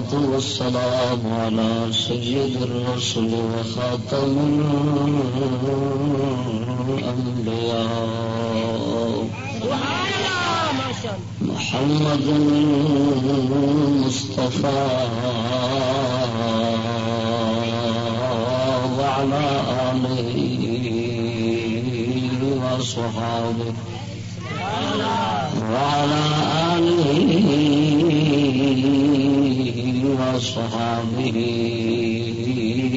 والصلاة والسلام على سيد الرسل وخاتم الأنبياء. محمد المصطفى. وعلى آله وصحابه. وصحابه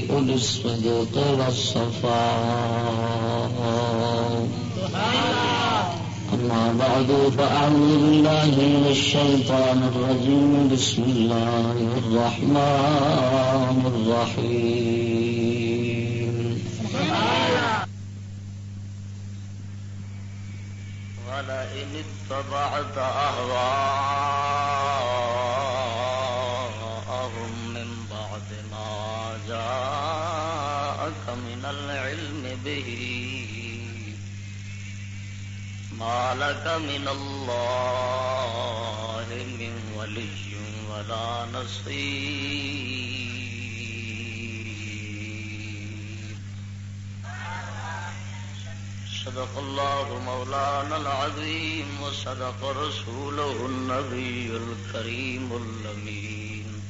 أولي الصدق والصفاء. أما بعد، فأعوذ بالله من الشيطان الرجيم. بسم الله الرحمن الرحيم. ولئن اتبعت أهواءهم ما لك من الله من ولي ولا نصير صدق الله مولانا العظيم وصدق رسوله النبي الكريم اللمين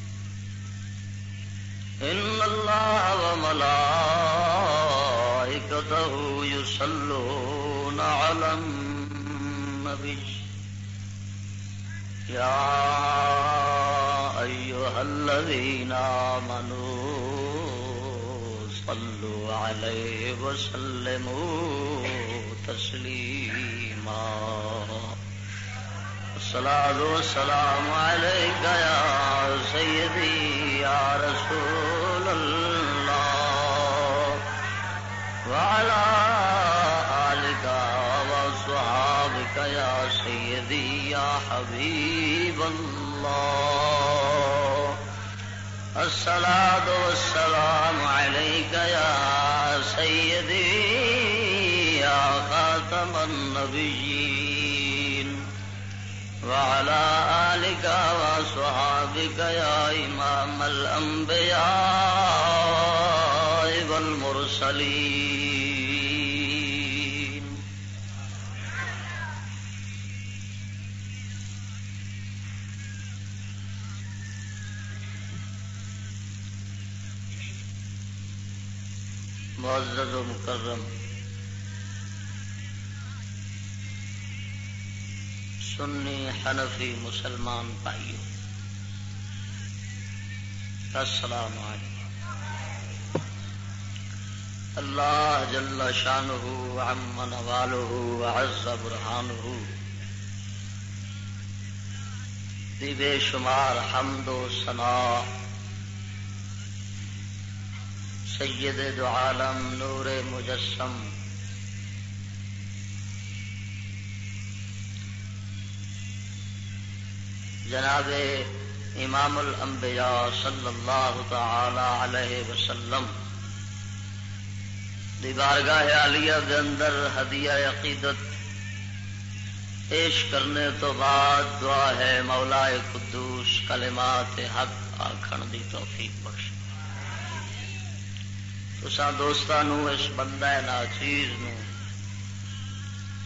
إن الله وملائكته يصلون على النبي يا أيها الذين آمنوا صلوا عليه وسلموا تسليما الصلاة والسلام عليك يا سيدي يا رسول الله وعلى آلك وصحابك يا سيدي يا حبيب الله. الصلاة والسلام عليك يا سيدي يا خاتم النبيين. وعلى آلك وصحابك يا إمام الأنبياء والمرسلين. معزز و مکرم۔ سنی حنفی مسلمان بھائیو، السلام علیکم۔ اللہ جل شانہ عم نوالہ وعز برہانہ دی بے شمار حمد و ثنا۔ سید دو عالم نور مجسم۔ جناب امام الانبیاء صلی اللہ تعالی علیہ وسلم، دی بارگاہ عالیہ دے اندر ہدیہ عقیدت پیش کرنے تو بعد دعا ہے مولا قدوس کلمات حق آخر دی توفیق بخش تسا دوستانو اس بندہ ناچیز نو۔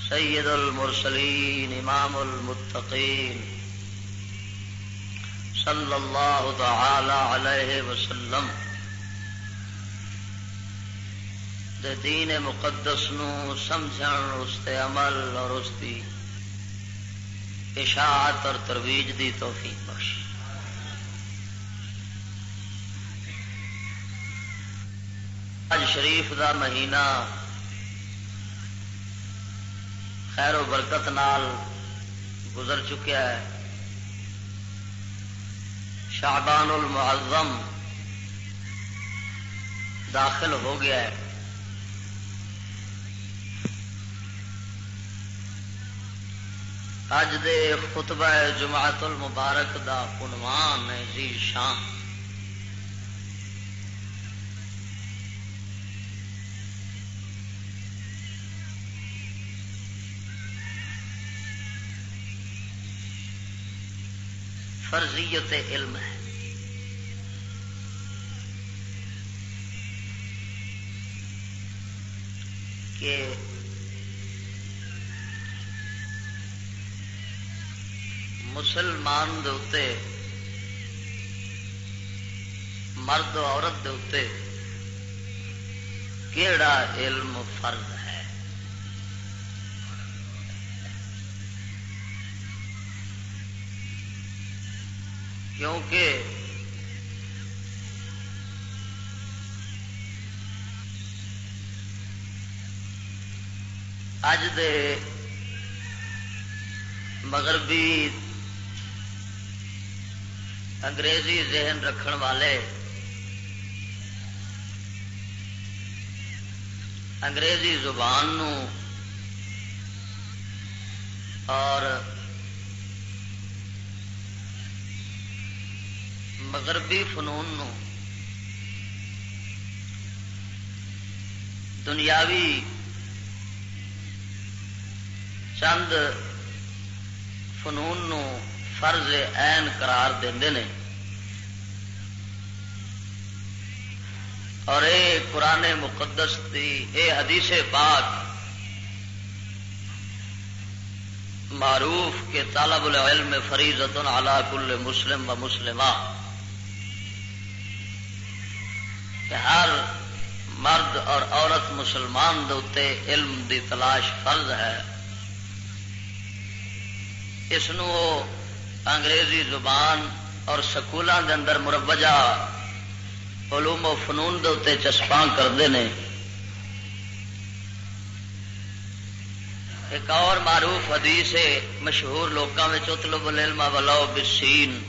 سید المرسلین، امام المتقین۔ صلی اللہ تعالی علیہ وسلم۔ دے دین مقدس نو سمجھن، اس تے عمل اور اس دی اشاعت اور ترویج دی توفیق بخش اج شریف دا مہینہ خیر و برکت نال گزر چکیا ہے۔ شعبان المعظم داخل ہو گیا ہے۔ اج دے خطبہ جماعت المبارک دا عنوان ہے جی شان۔ فرضیت علم ہے۔ کہ مسلمان دے مرد عورت دے کیڑا علم فرض ہے؟ کیونکہ اج دے مغربی انگریزی ذہن رکھن والے انگریزی زبان نو اور مغربی فنون نو، دنیاوی چند فنون نو فرض این قرار دے اور اے قرآن مقدس دی، اے حدیث پاک معروف کے طالب العلم فریضت علی کل مسلم و مسلمہ۔ مسلمان دے علم دی تلاش فرض ہے۔ اس انگریزی زبان اور سکولوں کے اندر مربجہ علوم و فنون دے چسپاں کرتے ہیں ایک اور معروف حدیث ہے، مشہور لوگوں میں اتلو العلم ولو بسین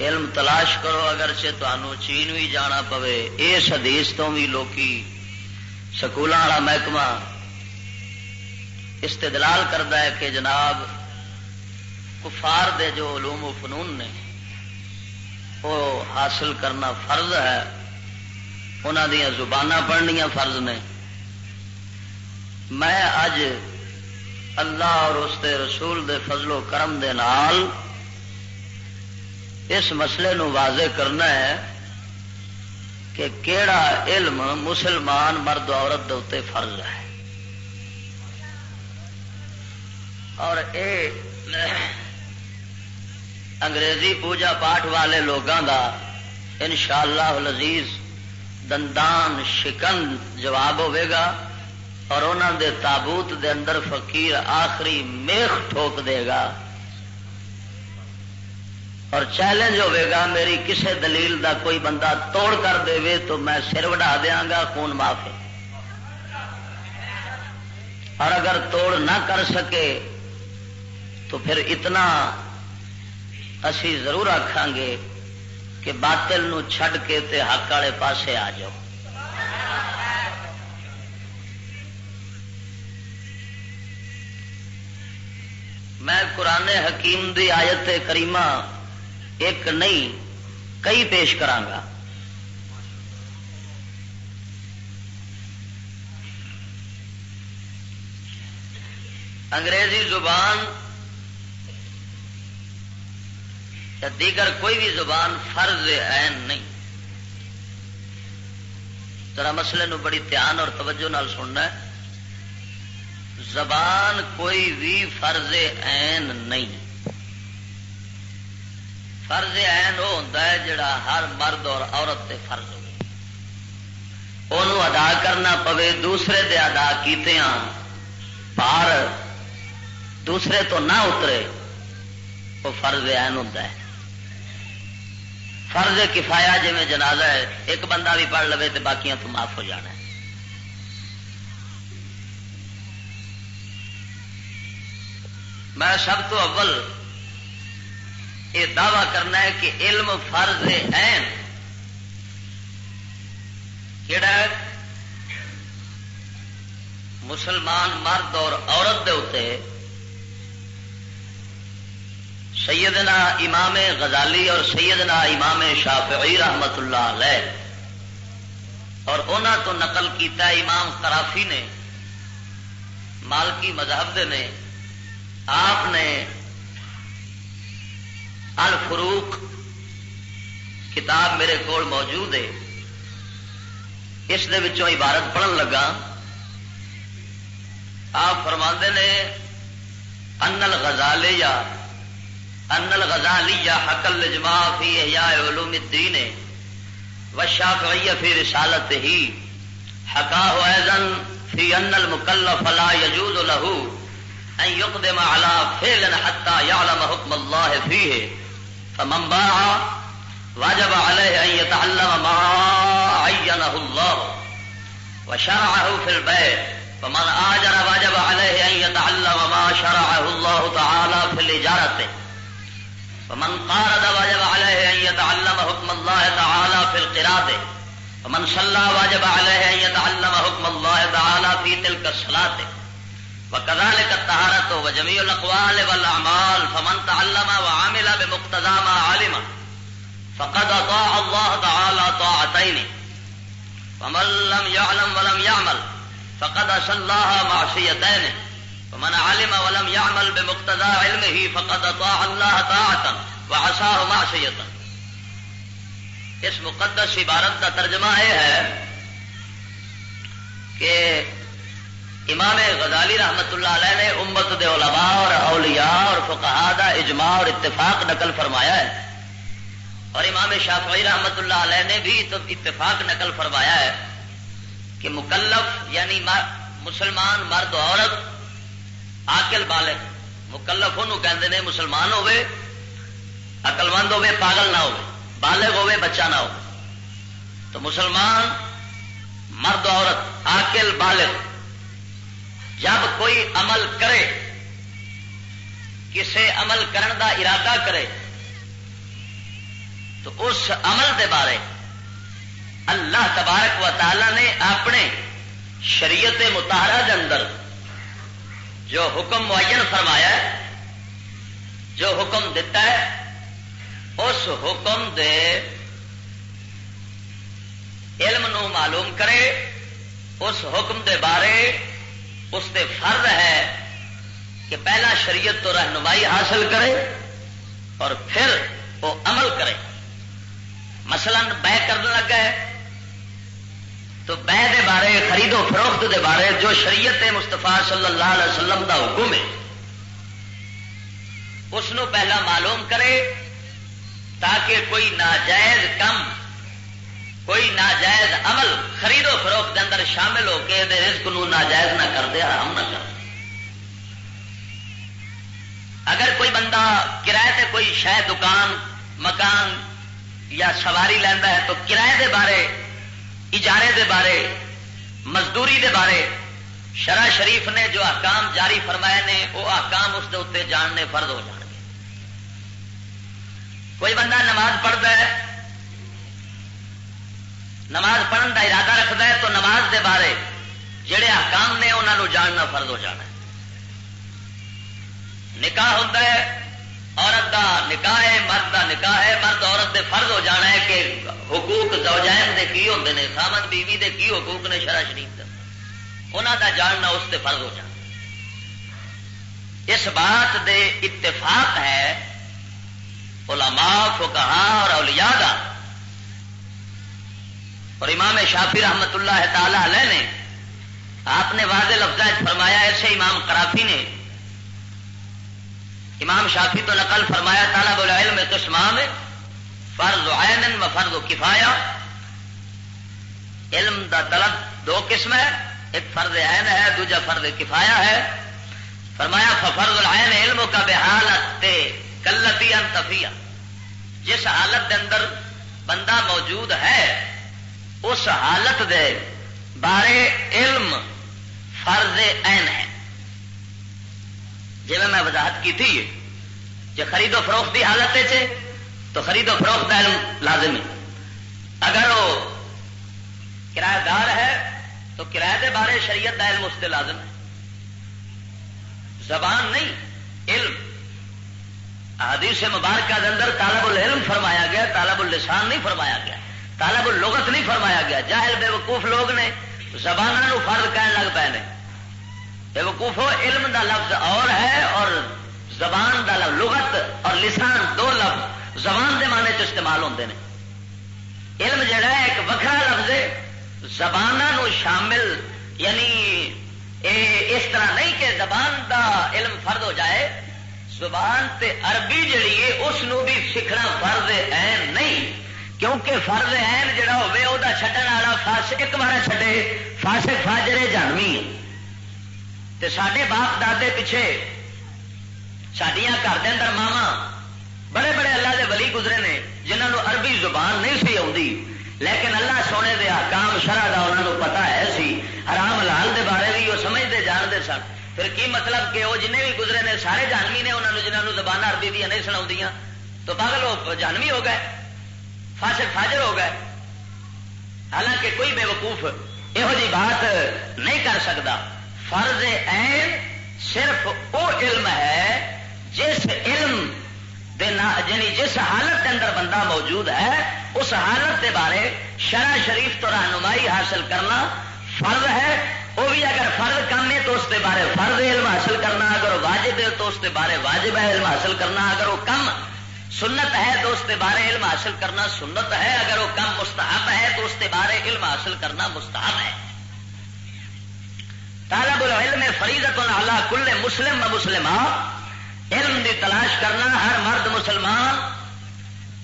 علم تلاش کرو اگر سے تمہوں چین بھی جانا پوے۔ اس حدیث تو بھی لوکی سکولوں والا محکمہ استدلال کرتا ہے کہ جناب کفار دے جو علوم و فنون نے وہ حاصل کرنا فرض ہے۔ انہوں دیا زبان پڑھنیا فرض نے۔ میں اج اللہ اور اس دے رسول دے فضل و کرم دے نال اس مسئلے نو واضح کرنا ہے کہ کیڑا علم مسلمان مرد عورت دے فرض ہے۔ اور اے انگریزی پوجا پاٹ والے لوگوں کا ان شاء اللہ لذیذ دندان شکن جواب گا اور انہوں دے تابوت دے اندر فقیر آخری میخ ٹھوک دے گا۔ اور چیلنج ہوے گا میری کسے دلیل دا کوئی بندہ توڑ کر دے تو میں سر وڈا دیا گا خون معاف اور اگر توڑ نہ کر سکے تو پھر اتنا اسی ضرور آخان گے کہ باطل نو چھڈ کے تے حق والے پاسے آ جاؤ میں قرآن حکیم دی آیت کریمہ ایک نہیں کئی پیش کرانگا انگریزی زبان یا دیگر کوئی بھی زبان فرض عین نہیں۔ ذرا مسئلے نو بڑی دھیان اور توجہ نال سننا ہے۔ زبان کوئی بھی فرض عین نہیں۔ فرض این وہ ہوتا ہے جڑا ہر مرد اور عورت تے فرض ہو ادا کرنا پوے دوسرے دے ادا کیتے ہاں پار دوسرے تو نہ اترے، وہ فرض این ہوتا ہے۔ فرض کفایا جی میں جنازہ ہے، ایک بندہ بھی پڑھ لو تو باقیاں تو معاف ہو جانا ہے۔ میں سب تو اول یہ دعوی کرنا ہے کہ علم فرض این کہڑا ہے؟ مسلمان مرد اور عورت دے اتنے سیدنا امام غزالی اور سیدنا امام شافعی رحمت اللہ علیہ۔ اور انہوں تو نقل کیتا امام کرافی نے، مالکی مذہب دے نے، آپ نے الفروق، کتاب میرے کو موجود ہے۔ اس دے وچوں عبارت پڑھن لگا۔ آپ فرما نے انل غزالے یا انل غزالی یا حقل لجما فی یا علوم الدین وشافعی فی رسالت ہی۔ حقا ایزن فی ان المکلف لا یجوز له ان يقدم على فعل حتى يعلم حكم الله فيه فمن باع واجب عليه ان يتعلم ما عينه الله وشرعه في البيع. ومن آجر واجب عليه ان يتعلم ما شرعه الله تعالى في الاجاره ومن قارد واجب عليه ان يتعلم حكم الله تعالى في القراءه ومن صلى واجب عليه ان يتعلم حكم الله تعالى في تلك الصلاة. وکزال الصلاه وكذلك الطهارة وجميع الأقوال والأعمال، فمن تعلم وعمل بمقتضى ما علم، فقد أطاع الله تعالى طاعتين ومن لم يعلم ولم يعمل، فقد أسى الله معصيتين ومن علم ولم يعمل بمقتضى علمه، فقد أطاع الله طاعة وعصاه معصية اس مقدس عبارت کا ترجمہ یہ ہے کہ امام غزالی رحمت اللہ علیہ نے امت دے علماء اور اولیاء اور فقہا دا اجماع اور اتفاق نقل فرمایا ہے۔ اور امام شافعی رحمت اللہ علیہ نے بھی تو اتفاق نقل فرمایا ہے کہ مکلف یعنی مسلمان مرد عورت آکل بالغ، مکلف انہوں کہتے ہیں مسلمان ہوے اقل مند ہوے پاگل نہ ہو بالغ ہوے بچہ نہ ہو تو مسلمان، مرد عورت آکل بالغ جب کوئی عمل کرے، کسے عمل کرن دا ارادہ کرے، تو اس عمل دے بارے اللہ تبارک و تعالی نے اپنے شریعت متحرہ دے اندر جو حکم معین فرمایا ہے، جو حکم دیتا ہے، اس حکم دے علم نو معلوم کرے، اس حکم دے بارے اس سے فرض ہے کہ پہلا شریعت تو رہنمائی حاصل کرے اور پھر وہ عمل کرے۔ مثلا بہ کرنے لگا ہے تو بہ دے بارے، خرید و فروخت دے بارے جو شریعت مستفا صلی اللہ علیہ وسلم دا حکم ہے، اس پہلا معلوم کرے تاکہ کوئی ناجائز کم کوئی ناجائز عمل خرید و فروخت کے اندر شامل ہو کے رزق نو ناجائز نہ کر دے، حرام نہ کر۔ اگر کوئی بندہ کرائے سے کوئی شاید دکان، مکان یا سواری لینا ہے تو کرائے دے بارے، اجارے دے بارے، مزدوری دے بارے شرع شریف نے جو احکام جاری فرمائے نے، وہ احکام اس اتنے جاننے فرد ہو جان گے۔ کوئی بندہ نماز پڑھتا ہے نماز پڑھن کا ارادہ رکھتا ہے تو نماز دے بارے جڑے حکام نے انہوں جاننا فرض ہو جانا ہے۔ نکاح ہوتا ہے، عورت کا نکاح ہے، مرد کا نکاح ہے، مرد عورت دے فرض ہو جانا ہے کہ حقوق زوجین دے کی ہوتے ہیں سامن بیوی دے کی حقوق نے شرح شریف انہوں دا جاننا اس سے فرض ہو جانا اس بات دے اتفاق ہے، علماء فقہا اور اولیاء دا اور امام شافی رحمت اللہ تعالی علیہ نے آپ نے واضح لفظ فرمایا، ایسے امام کرافی نے۔ امام شافی تو نقل فرمایا تالا بولا علم قسمام فرض عین و فرض و کفایا علم دا طلب دو قسم ہے، ایک فرض عین ہے، دوجا فرض کفایا ہے۔ فرمایا فرض العین علم کا بے حالت کلتی انتفیا جس حالت کے اندر بندہ موجود ہے اس حالت دے بارے علم فرض این ہے۔ جی میں وضاحت کی تھی جی خرید و فروخت کی حالت ہے جی، تو خرید و فروخت کا علم لازم ہے۔ اگر وہ کرایہ دار ہے، تو کرایہ دے بارے شریعت کا علم اس سے لازم ہے۔ زبان نہیں، علم۔ حدیث مبارکہ کے اندر طالب العلم فرمایا گیا، طالب اللسان نہیں فرمایا گیا۔ طالب الوگت نہیں فرمایا گیا۔ جاہل بے وقوف لوگ نے زبان فرد کہنے لگ پے بے وقوف علم دا لفظ اور ہے اور زبان دا لغت اور لسان دو لفظ زبان دے معنی چ استعمال ہوتے ہیں علم جڑا ہے، ایک وکرا لفظ ہے۔ زبان شامل یعنی اے اس طرح نہیں کہ زبان دا علم فرد ہو جائے۔ زبان تے عربی جڑی ہے، اس بھی سیکھنا فرض این نہیں۔ کیونکہ فرض این جڑا ہوے او دا چھڈن والا فاس ایک بار چھڈے، فاسق فاجرے جانوی تے ساڈے باپ دادے پیچھے سڈیا گھر کے اندر ماوا بڑے بڑے اللہ دے ولی گزرے نے جنہوں عربی زبان نہیں سی آتی لیکن اللہ سونے دے کام شرح کا انہوں پتا ہے سی۔ حرام لال دے بارے بھی وہ سمجھتے جانتے سن۔ پھر کی مطلب کہ وہ جن بھی گزرے نے، سارے جانوی نے انہوں نے جنہوں نے زبان عربی دیا نہیں سنا تو پاگل وہ جانوی ہو گئے۔ فاسق فاجر ہو گئے۔ حالانکہ کوئی بے وقوف یہو جی بات نہیں کر سکتا۔ فرض عین صرف وہ علم ہے جس علم یعنی جس حالت کے اندر بندہ موجود ہے، اس حالت کے بارے شرح شریف تو رہنمائی حاصل کرنا فرض ہے۔ وہ بھی اگر فرض کم ہے تو اس کے بارے فرض علم حاصل کرنا، اگر واجب ہے تو اس کے بارے واجب ہے علم حاصل کرنا، اگر وہ کم سنت ہے تو اس کے بارے علم حاصل کرنا سنت ہے، اگر وہ کم مستحب ہے تو اس کے بارے علم حاصل کرنا مستحب ہے۔ طالب العلم فریضت اللہ کل مسلم مسلم علم دی تلاش کرنا ہر مرد مسلمان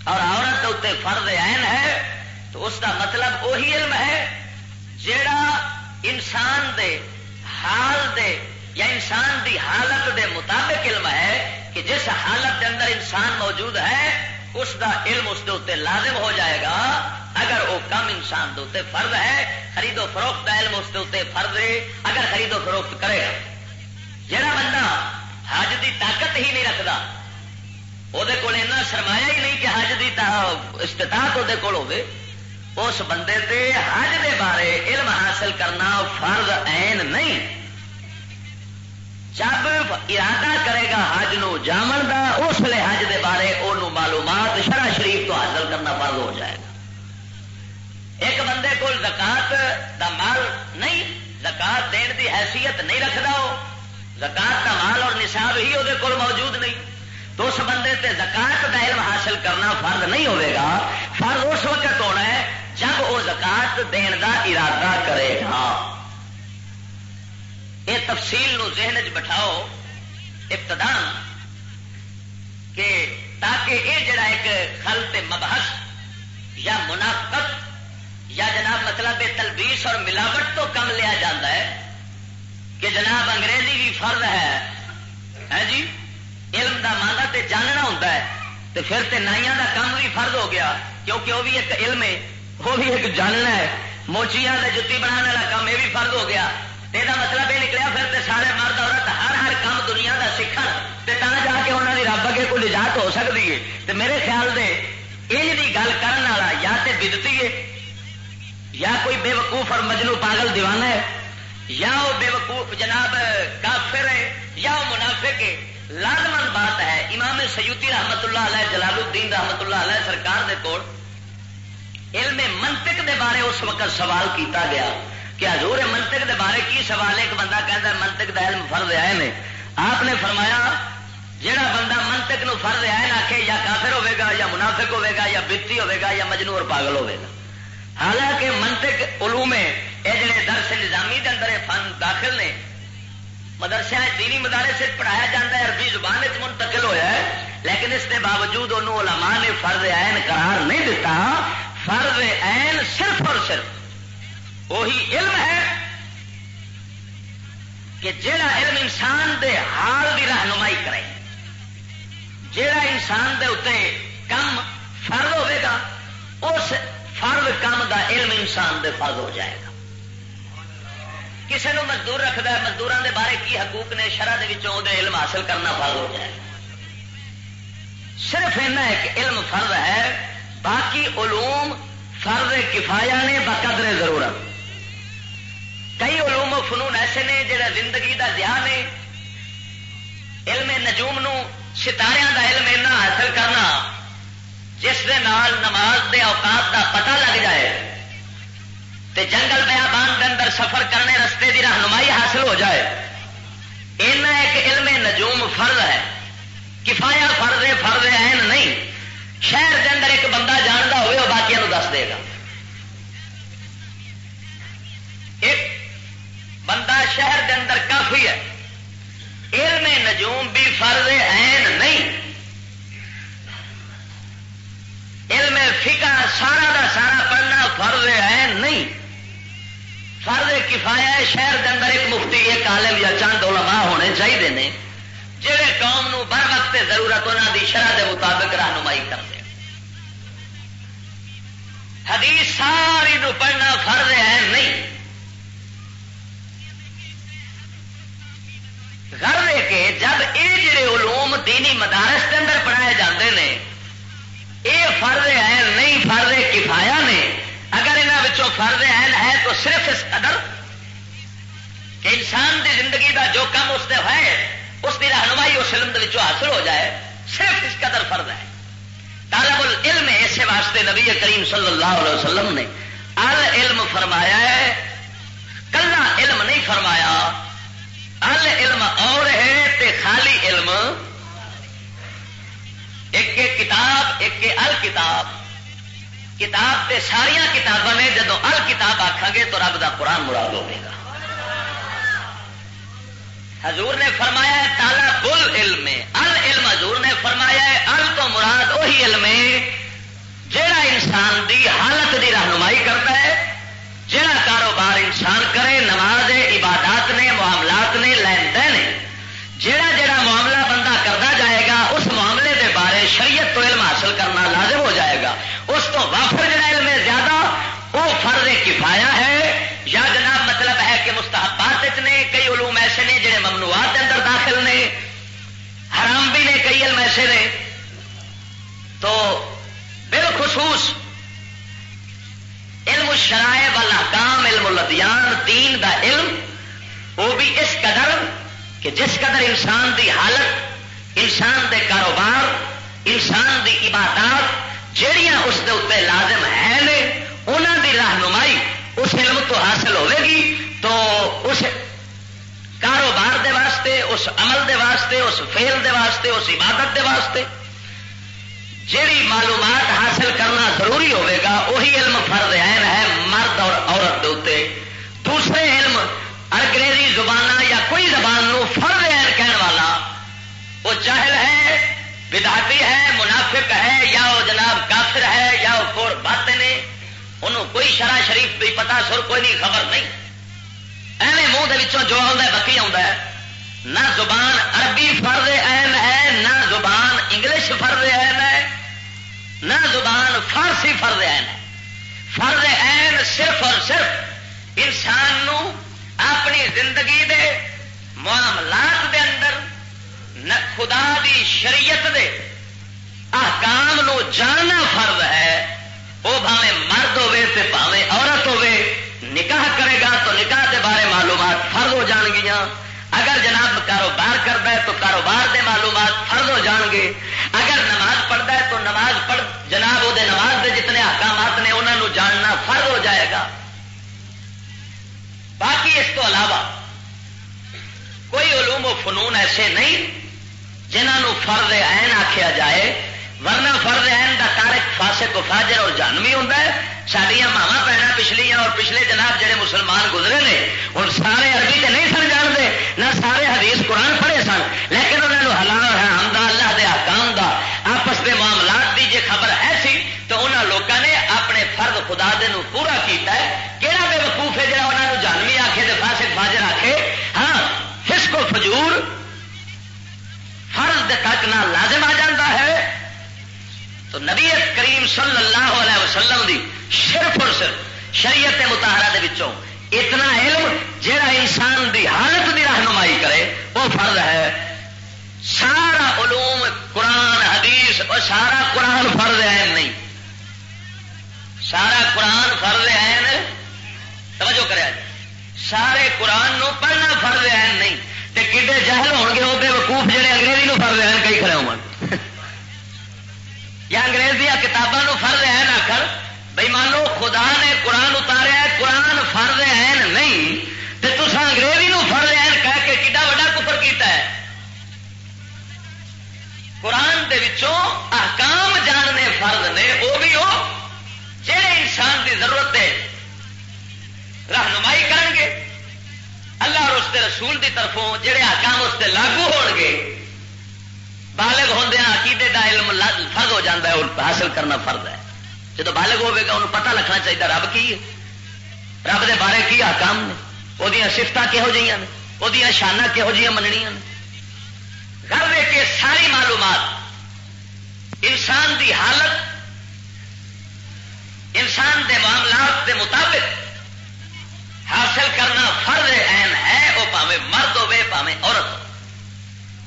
اور عورت اتنے فرد عین ہے، تو اس کا مطلب وہی علم ہے جیڑا انسان دے حال دے یا انسان دی حالت دے مطابق علم ہے۔ کہ جس حالت کے اندر انسان موجود ہے، اس کا علم اس کے اتنے لازم ہو جائے گا۔ اگر وہ کم انسان دے فرض ہے، خرید و فروخت کا علم اس کے اتنے فرض ہے۔ اگر خرید و فروخت کرے جڑا بندہ حج دی طاقت ہی نہیں رکھتا وہ سرمایا ہی نہیں کہ حج کی استطاعت وہ کول ہو اس بندے تے حج دے بارے علم حاصل کرنا فرض عین نہیں۔ جب ارادہ کرے گا حج نو جامن دا، اس لیے حج دے بارے وہ معلومات شرح شریف تو حاصل کرنا فرض ہو جائے گا۔ ایک بندے کو زکات دا مال نہیں، زکات دین دی حیثیت نہیں رکھتا وہ زکات کا مال اور نصاب ہی وہ موجود نہیں۔ تو اس بندے تے زکات کا علم حاصل کرنا فرض نہیں ہوئے گا۔ فرض اس وقت ہونا ہے جب وہ زکات دین کا ارادہ کرے گا۔ یہ تفصیل نو ذہن چ بٹھاؤ ابتدا کہ تاکہ یہ جڑا ایک خلط مبحث یا منافقت یا جناب مطلب تلبیس اور ملاوٹ تو کم لیا جاتا ہے کہ جناب انگریزی بھی فرض ہے جی؟ علم دا مانا تے جاننا ہوتا ہے تو پھر تے نائیاں دا کام بھی فرض ہو گیا کیونکہ وہ بھی ایک علم ہے وہ بھی ایک جاننا ہے۔ موچیاں دا جتی بنا والا کام یہ بھی فرض ہو گیا۔ یہ مطلب یہ نکلیا پھر تے سارے مرد عورت ہر ہر کام دنیا کا سیکھ جا کے انہوں کی رب اگے کوئی نجات ہو سکتی ہے تو میرے خیال سے یہ گل کرنے والا یا تے بدتی ہے یا کوئی بے وقوف اور مجنو پاگل دیوانہ ہے یا وہ بے وقوف جناب کافر ہے یا وہ منافق ہے لازمن بات ہے امام سیوتی رحمت اللہ علیہ جلال الدین رحمت اللہ علیہ سرکار دے کول علم منطق دے بارے اس وقت سوال کیتا گیا کہ حضور منطق دے بارے کی سوال ایک بندہ کہتا ہے منطق دا علم فرض آئے نے آپ نے فرمایا جہاں بندہ منطق نو فرض آئے نہ کہ یا کافر ہوے گا یا منافق ہوے گا یا بتی ہوے گا یا مجنور پاگل ہوے گا۔ حالانکہ منطق علوم یہ جڑے درس نظامی کے اندر فن داخل نے، مدرسے دینی مدارے سے پڑھایا جاتا ہے، عربی زبان منتقل ہوا ہے، لیکن اس کے باوجود انہوں علماء نے فرض عین قرار نہیں دیتا فرض عین صرف اور صرف وہی علم ہے کہ جڑا علم انسان دے حال کی رہنمائی کرے جڑا انسان دے اتنے کم فرض ہوے گا، اس فرد کام دا علم انسان دے فرض ہو جائے گا۔ کسی نے مزدور رکھتا ہے مزدوروں دے بارے کی حقوق نے، شرح دے علم حاصل کرنا فرض ہو جائے۔ گا صرف ایسا ایک علم فرض ہے، باقی علوم فرض کفایا نے، بقدر ضرورت۔ کئی علوم و فنون ایسے نے جڑا زندگی دا دیا نے، علم نجوم نو ستارے دا علم ایسا حاصل کرنا، جس دے نال نماز دے اوقات دا پتہ لگ جائے، تے جنگل بیابان کے اندر سفر کرنے رستے دی رہنمائی حاصل ہو جائے۔ ایک علم نجوم فرض ہے کفایا فرد فرد این نہیں۔ شہر کے اندر ایک بندہ جانتا ہوئے، وہ باقی دس دے گا ایک بندہ شہر کے اندر کافی ہے۔ علم نجوم بھی فرض این نہیں۔ علم فکا سارا دا سارا پڑھنا فرض این نہیں۔ فرض کفایا شہر کے اندر ایک مفتی، ایک عالم یا چند علماء ہونے چاہیے نے جہے قوم نو بر وقت ضرورت انہوں دی شرح کے مطابق رہنمائی کرتے حدیث ساری نو پڑھنا فرض ہے نہیں۔ گھر کے جب یہ جڑے علوم دینی مدارس کے اندر پڑھائے جاندے نے یہ فرض ہے نہیں، فرض کفایا نے، اگر یہاں فرض عین ہے تو صرف اس قدر کہ انسان دی زندگی دا جو کم اس سے ہے اس کی رہنمائی اس علم حاصل ہو جائے، صرف اس قدر فرض ہے۔ طالب العلم اسے واسطے نبی کریم صلی اللہ علیہ وسلم نے ال علم فرمایا ہے، کلا علم نہیں فرمایا ال علم اور ہے تے خالی علم ایک کتاب، ایک ال کتاب۔ کتاب تے ساریا کتابوں نے جدو ال کتاب آخان گے تو رب کا قرآن مراد ہوگا حضور نے فرمایا ہے تالا بل علم ال علم حضور نے فرمایا ہے، ال تو مراد وہی علم ہے جہا انسان دی حالت دی رہنمائی کرتا ہے۔ جہاں کاروبار انسان کرے نماز عبادات نے، معاملات نے لین دین جہاں جہاں معاملہ بندہ کرتا جائے گا، اس معاملے دے بارے شریعت تو علم حاصل کرنا لازم ہو جائے گا۔ اس تو وافر جڑا علم ہے زیادہ، وہ فرض کفایا ہے۔ یا جناب مطلب ہے کہ مستحبات نے، کئی علوم ایسے نے جڑے ممنوعات کے اندر داخل نے، حرام بھی نے، کئی علم ایسے نے۔ تو بالخصوص علم شرائع والا کام علم الدیان دین دا علم، وہ بھی اس قدر کہ جس قدر انسان دی حالت، انسان دے کاروبار، انسان دی عبادات جہیا اس دے اتنے لازم ہے انہوں دی رہنمائی اس علم تو حاصل ہوے گی تو اس کاروبار دے واسطے، اس عمل دے واسطے، اس فیل دے واسطے، اس عبادت دے واسطے جیڑی معلومات حاصل کرنا ضروری ہوئے گا، وہی علم فرد عین ہے، مرد اور عورت دے دوسرے علم انگریزی زبان یا کوئی زبان نو فرد عین کہنے والا، وہ چاہل ہے ودارتی ہے، منافق ہے، یا وہ جناب کافر ہے، یا وہ کوڑ بات نے، انہوں کوئی شرح شریف بھی پتا، سر کوئی نہیں، خبر نہیں۔ ایویں منہ جو آتا ہے بکی آ نہ زبان عربی فرض اہم ہے، نہ زبان انگلش فرض اہم ہے، نہ زبان فارسی فرض اہم ہے۔ فرض اہم صرف اور صرف انسان نو اپنی زندگی دے معاملات دے اندر، نہ خدا دی شریعت دے احکام نو جاننا فرض ہے۔ وہ بھاوے مرد ہوے تے بھاوے عورت ہوے نکاح کرے گا تو نکاح دے بارے معلومات فرض ہو جان گیا اگر جناب کاروبار کرتا ہے تو کاروبار دے معلومات فرض ہو جان گے۔ اگر نماز پڑھتا ہے تو نماز پڑھ جناب وہ نماز دے جتنے احکامات نے انہوں جاننا فرض ہو جائے گا۔ باقی اس تو علاوہ کوئی علوم و فنون ایسے نہیں جنہوں فرض عین آخیا جائے۔ ورنہ فرض عین کا تارک فاسق و فاجر اور جانوی ہوتا ہے۔ سڈیا ماوا پینا پچھلیاں اور پچھلے جناب جڑے مسلمان گزرے نے ہوں سارے عربی تو نہیں سن جانتے، نہ سارے حدیث قرآن پڑھے سن۔ لیکن انہوں نے حلال حرام دا، اللہ دے حکام دا، آپس کے معاملات کی جی خبر ہے سی، تو انہوں لوگوں نے اپنے فرد خدا دے نو پورا کیتا ہے۔ کہڑا بے وقوف ہے جا انہوں جانوی آخے تو فاسق فاجر آخے ہاں فسق و فجور فرض تک نہ لازم آ جاتا ہے۔ تو نبی کریم صلی اللہ علیہ وسلم دی صرف اور صرف شریعت متحرہ دے وچوں اتنا علم جہاں انسان دی حالت دی رہنمائی کرے، وہ فرض ہے۔ سارا علوم قرآن، حدیث، اور سارا قرآن فرض ہے نہیں؟ سارا قرآن فرض ہے توجہ کرے۔ سارے قرآن نو پڑھنا فرض ہے نہیں؟ کڈے جہل ہو گے وہ بے وقوف جہے انگریزی نو فرض ہیں کئی کھڑے ہو یا انگریز دیا کتابوں فرض ہے نہ کر۔ بھائی مان لو خدا نے قرآن اتاریا ہے، قرآن فرض ہے نہیں؟ تو تصا انگریزی نو فرض ہے کہہ کے کڈا وا کفر کیتا ہے؟ قرآن دے وچوں احکام جاننے فرض نے وہ بھی ہو جہے انسان دی ضرورت ہے رہنمائی کریں گے اللہ اور اس کے رسول دی طرفوں جہے احکام اس سے لاگو ہو گے بالغ ہوندے عقیدے دا علم فرض ہو جاتا ہے حاصل کرنا فرض ہے۔ جب بالغ ہوے گا، انہوں پتہ لکھنا چاہیے رب کی ہے۔ رب دے بارے کی آکام نے۔ وہ سفت کہہو جی نے؟ وہ شانہ کہہو جی مننیا نے؟ گھر کے ساری معلومات۔ انسان دی حالت، انسان دے معاملات دے مطابق حاصل کرنا فرض اہم ہے وہ پاوے مرد ہوے پاوے عورت ہو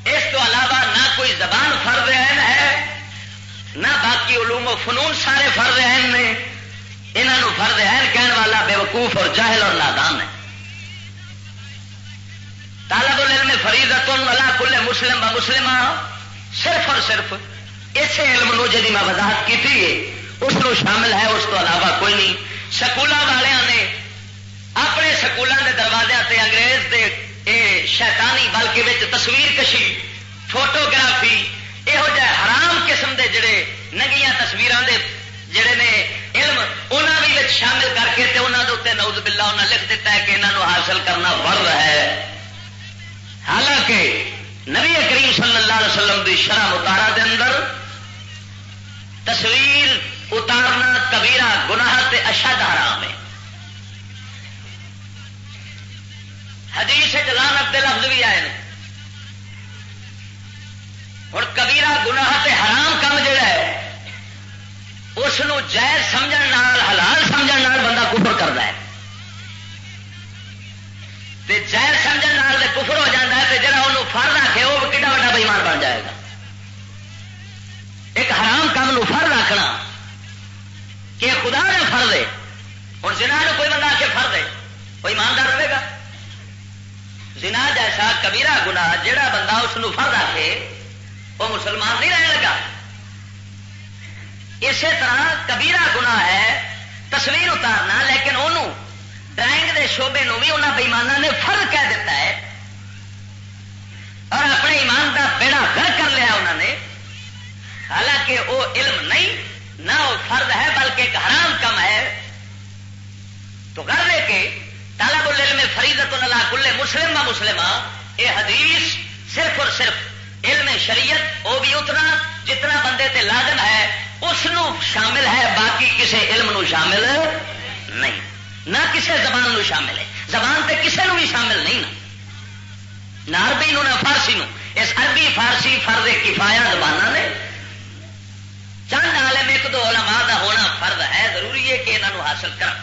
اس تو علاوہ نہ کوئی زبان فرض اہم ہے، نہ باقی علوم و فنون سارے فرض اہم نے۔ انہوں فرض اہم کہنے والا بے وقوف اور جاہل اور نادان ہے طالب العلم فرید والا کل مسلم و مسلم صرف اور صرف اسے علم نو جی میں وضاحت کی تھی، اس کو شامل ہے، اس کو علاوہ کوئی نہیں۔ سکولوں والوں نے اپنے سکولوں کے دروازے انگریز دے اے شیطانی، بلکہ تصویر کشی، فوٹوگرافی یہو جہ حرام قسم دے جڑے ننگیاں تصویروں دے جڑے نے علم انہوں بھی شامل کر کے تے انہوں کے نوز بلا انہیں لکھ دیتا ہے کہ انہوں حاصل کرنا فرض ہے۔ حالانکہ نبی کریم صلی اللہ علیہ وسلم کی شرح اتارا دے اندر تصویر اتارنا، کبیرہ، گناہ تے اشد حرام ہے۔ حدیث لانت کے لفظ بھی آئے ہوں کبیرا گناہ تے حرام کام جڑا ہے اس جائز سمجھ حلال سمجھ بندہ کفر کرتا ہے۔ تے جائز سمجھ کفر ہو جاتا ہے، تے جڑا انہوں فر رکھے وہ کتا وا بےمان بن جائے گا۔ ایک حرام کام فر رکھنا کہ خدا نے فر دے ہوں جنہ کوئی بندہ آ کے فر دے کوئی ایماندار رہے گا۔ زنا جیسا کبیرا گنا جہا بندہ اس فرد آ وہ مسلمان نہیں رہنے لگا۔ اسی طرح کبیرا گنا ہے، تصویر اتارنا، لیکن انہوں ڈرائنگ دے شعبے نو بھی انہوں بےمانا نے فرد کہہ دیتا ہے۔ اور اپنے ایمان کا بیڑا گھر کر لیا انہوں نے۔ حالانکہ وہ علم نہیں، نہ وہ فرد ہے، بلکہ ایک حرام کم ہے۔ تو گھر لے کے طالب العلم فریدت اللہ کل مسلم و مسلم یہ حدیث صرف اور صرف علم شریعت، وہ بھی اتنا جتنا بندے تے لازم ہے، اس شامل ہے، باقی کسی علم نو شامل نہیں۔ نہ کسی زبان نو شامل ہے۔ زبان تے کسی نو بھی شامل نہیں نہ عربی نو نہ فارسی نو۔ اس عربی، فارسی، فرد کفایا زبان نے۔ چند عالم، ایک دو علماء دا ہونا فرد ہے، ضروری ہے کہ انہوں حاصل کرنا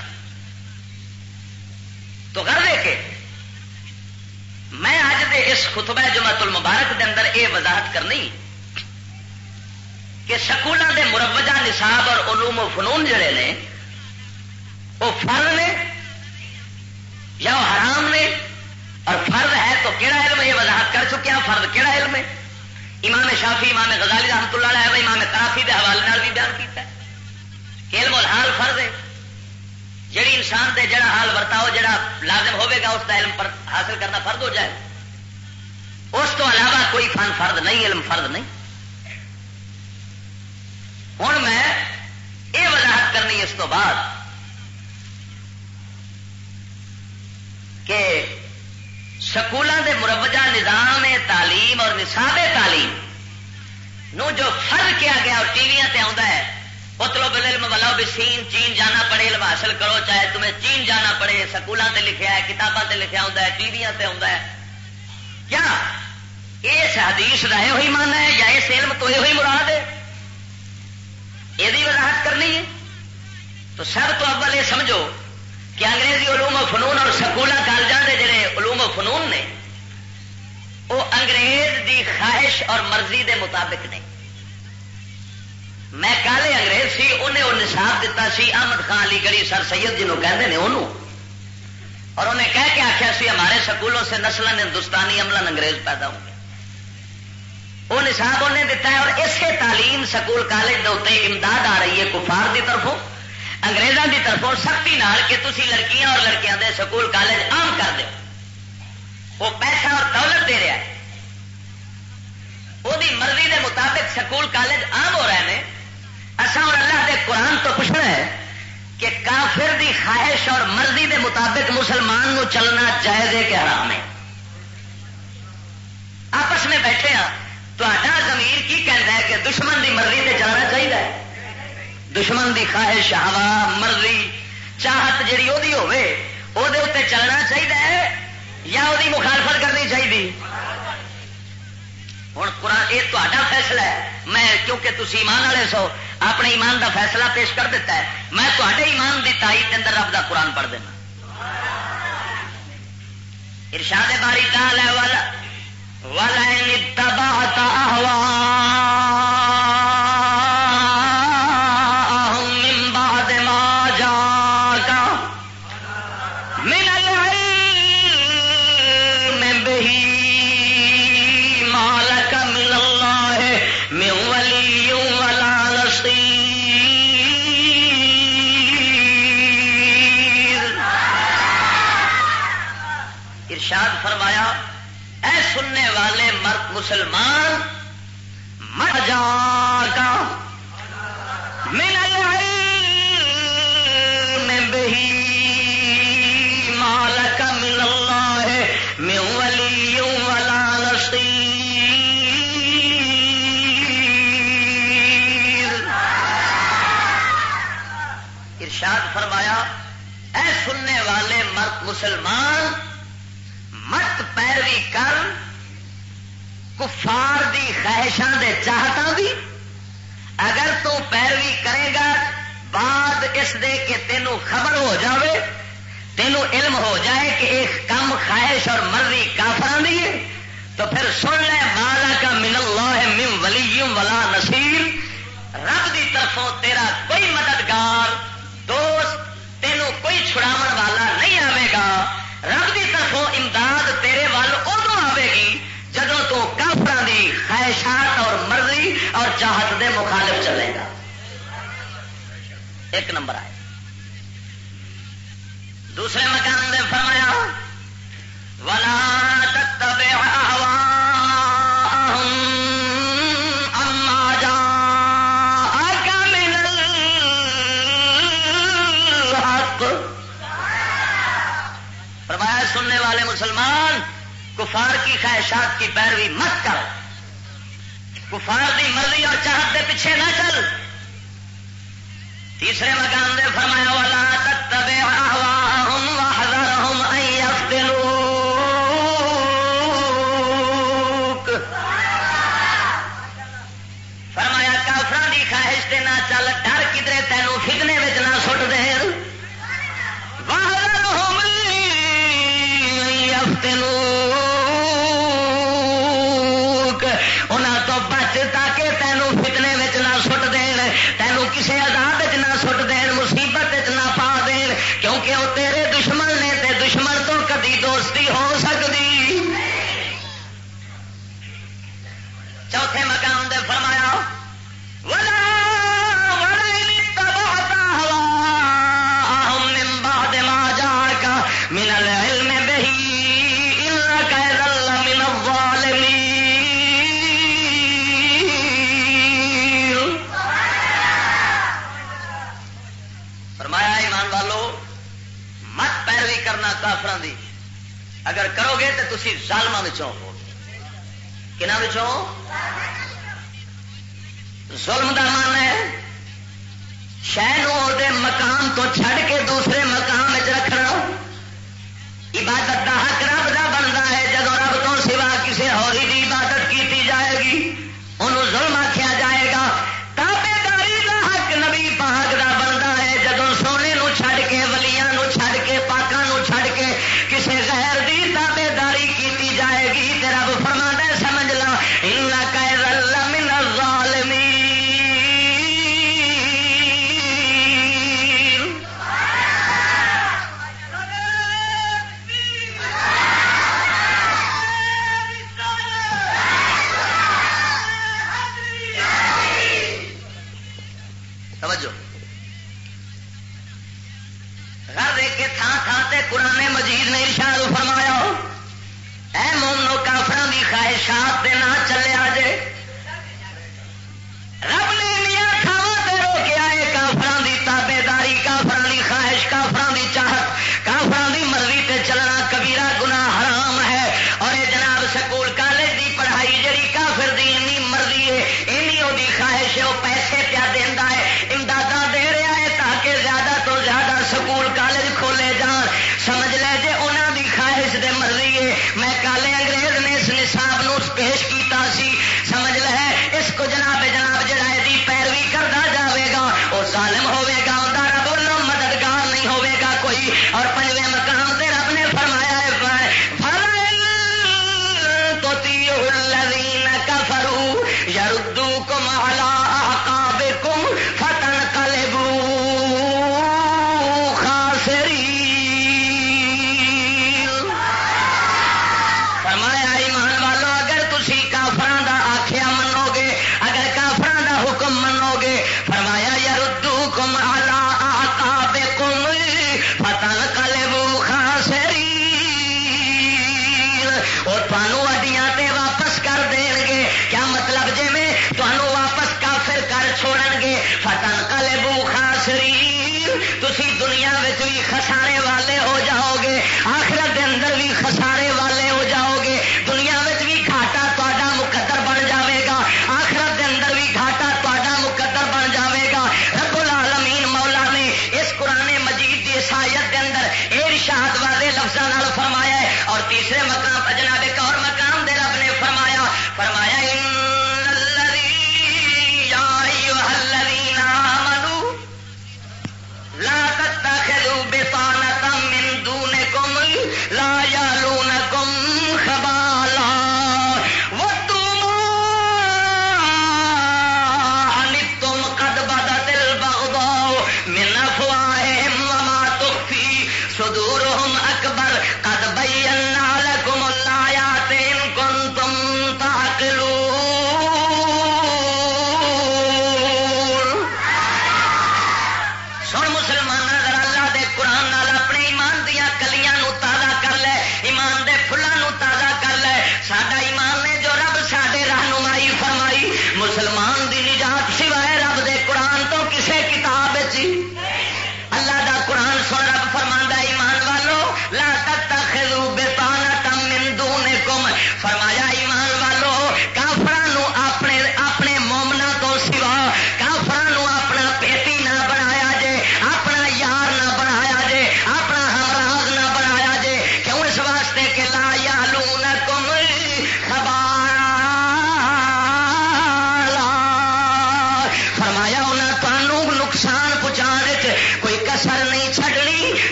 تو گھر لے کے میں اج دے اس خطبہ جمعت المبارک دے اندر یہ وضاحت کرنی کہ سکولوں دے مروجہ نصاب اور علوم و فنون جڑے نے، وہ فرد نے یا وہ حرام نے؟ اور فرد ہے تو کہڑا علم یہ وضاحت کر چکیا فرد کہڑا علم ہے؟ امام شافی امام غزالی رحمت اللہ علیہ امام کرافی کے حوالے بھی بیان کیا علم الحال فرد ہے۔ جڑی انسان دے جڑا حال برتاؤ جڑا لازم ہوے گا، اس کا علم پر حاصل کرنا فرد ہو جائے۔ اس تو علاوہ کوئی فن فرد نہیں، علم فرد نہیں۔ ہوں میں یہ وضاحت کرنی اس تو بعد کہ سکولوں کے مروجہ نظام تعلیم اور نصاب تعلیم نو جو فرض کیا گیا اور ٹی وی آتا ہے مطلب علم والا بھی سین چین جانا پڑے، علم حاصل کرو، چاہے تمہیں چین جانا پڑے، سکولوں سے لکھا ہے کتابوں سے لکھا ہوتا ہے، ٹی وی سے آتا ہے۔ کیا اس حدیث کا یہ ہوئی من ہے یا اس علم تو یہ مراد ہے؟ یہ وضاحت کرنی ہے۔ تو سب تو اول یہ سمجھو کہ انگریزی علوم و فنون اور سکولوں کالجوں کے جڑے علوم و فنون نے، وہ انگریز دی خواہش اور مرضی دے مطابق نہیں۔ میں کالے انگریز سی، انہیں وہ نصاب دیتا سی، احمد خان علی گڑھی سر سید جنہوں کہتے ہیں انہوں۔ اور انہیں کہہ کے آخیا سی، ہمارے سکولوں سے نسل ہندوستانی عمل انگریز پیدا ہوں گے۔ وہ نصاب انہیں دیتا ہے اور اس کے تعلیم سکول کالج کے اتنے امداد آ رہی ہے کفار کی طرفوں انگریزوں کی طرفوں۔ سختی نال کہ تھی لڑکیاں اور لڑکیاں دے سکول کالج عام کر دو وہ پیسہ اور دولت دے رہا ہے۔ وہ مرضی دے مطابق سکول کالج عام ہو رہے ہیں۔ اصا اور اللہ دے قرآن تو پوچھنا ہے کہ کافر دی خواہش اور مرضی دے مطابق مسلمان نو چلنا جائز ہے کہ حرام ہے؟ آپس میں بیٹھے ہاں تو زمیر کی کہنا ہے کہ دشمن دی مرضی سے چلنا چاہیے دشمن دی خواہش، ہوا، مرضی، چاہت جی وہ چلنا چاہیے یا وہ مخالفت کرنی چاہیے ہوں قرآن یہ تا فیصلہ ہے، میں کیونکہ تھی ایمان والے سو اپنے ایمان دا فیصلہ پیش کر دیتا ہے۔ میں تے ایمان کی تائید کے اندر رب دا قرآن پڑھ دینا۔ ارشاد باری ڈال ہے والا مسلمان مر جا کا مل میں بہی مال کا مل اللہ ہے میں ولی والا نسی ارشاد فرمایا، اے سننے والے مرد مسلمان، مت پیروی کر۔ کفار دی خواہشاں دے چاہتاں دی؟ اگر تو پیروی کرے گا، بعد اس دے کہ تینوں خبر ہو جاوے تینوں علم ہو جائے کہ ایک کم خواہش اور مرضی کافران دی ہے، تو پھر سن لے مالا کا من اللہ من ولی ولا نصیر، رب دی طرفوں تیرا کوئی مددگار، دوست تینوں کوئی چھڑاو والا نہیں آئے گا۔ رب دی طرفوں امداد تیرے وال ادو آئے گی جدو تو خواہشات اور مرضی اور چاہت دے مخالف چلے گا۔ ایک نمبر آئے۔ دوسرے مکان نے فرمایا، ولا فرمایا، سننے والے مسلمان، کفار کی خواہشات کی پیروی مت کر۔ کفار کی مرضی اور چاہت کے پیچھے نہ چل۔ تیسرے مقام دے فرمایا والا فرمایا کافران کی خواہش سے نہ چل، ڈر کدھر تینوں فکنے میں نہ سٹ دے۔ واہ ہفتے اگر کرو گے تو تھی ظالم ہو کہنا ظلم کا مان ہے؟ شہر مقام تو چھڑ کے دوسرے مقام رکھنا، عبادت کا حق رب کا بنتا ہے جب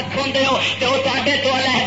لاکھ ہوتے ہو تو وہ تو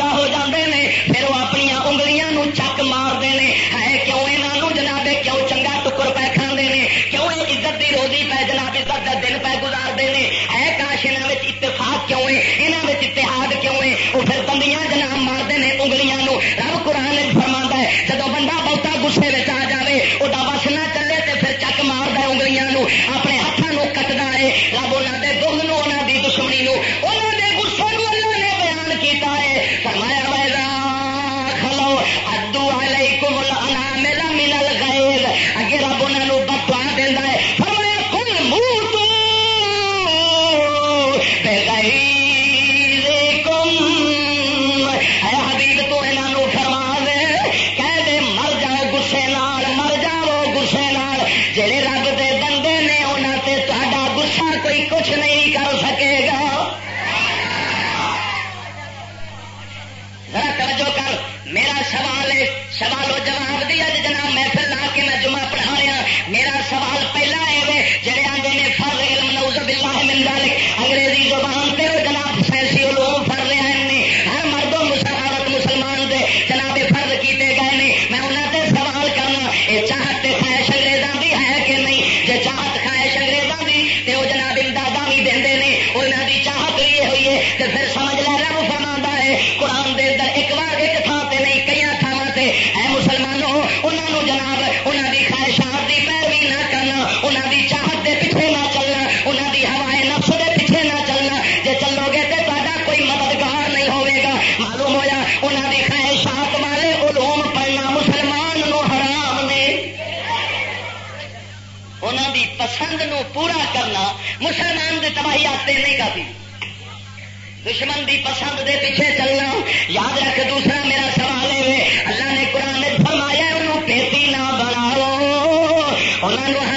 معلوم ہویا انہوں نے خواہشات والے علوم پڑھنا مسلمان نو حرام نے۔ انہوں دی پسند نو پورا کرنا مسلمان کی تباہی آتے نہیں کرتی دشمن دی پسند دے پیچھے چلنا۔ یاد رکھ دوسرا میرا سوال ہے، اللہ نے قرآن فرمایا انہوں پیتی نہ بناؤ۔ انہوں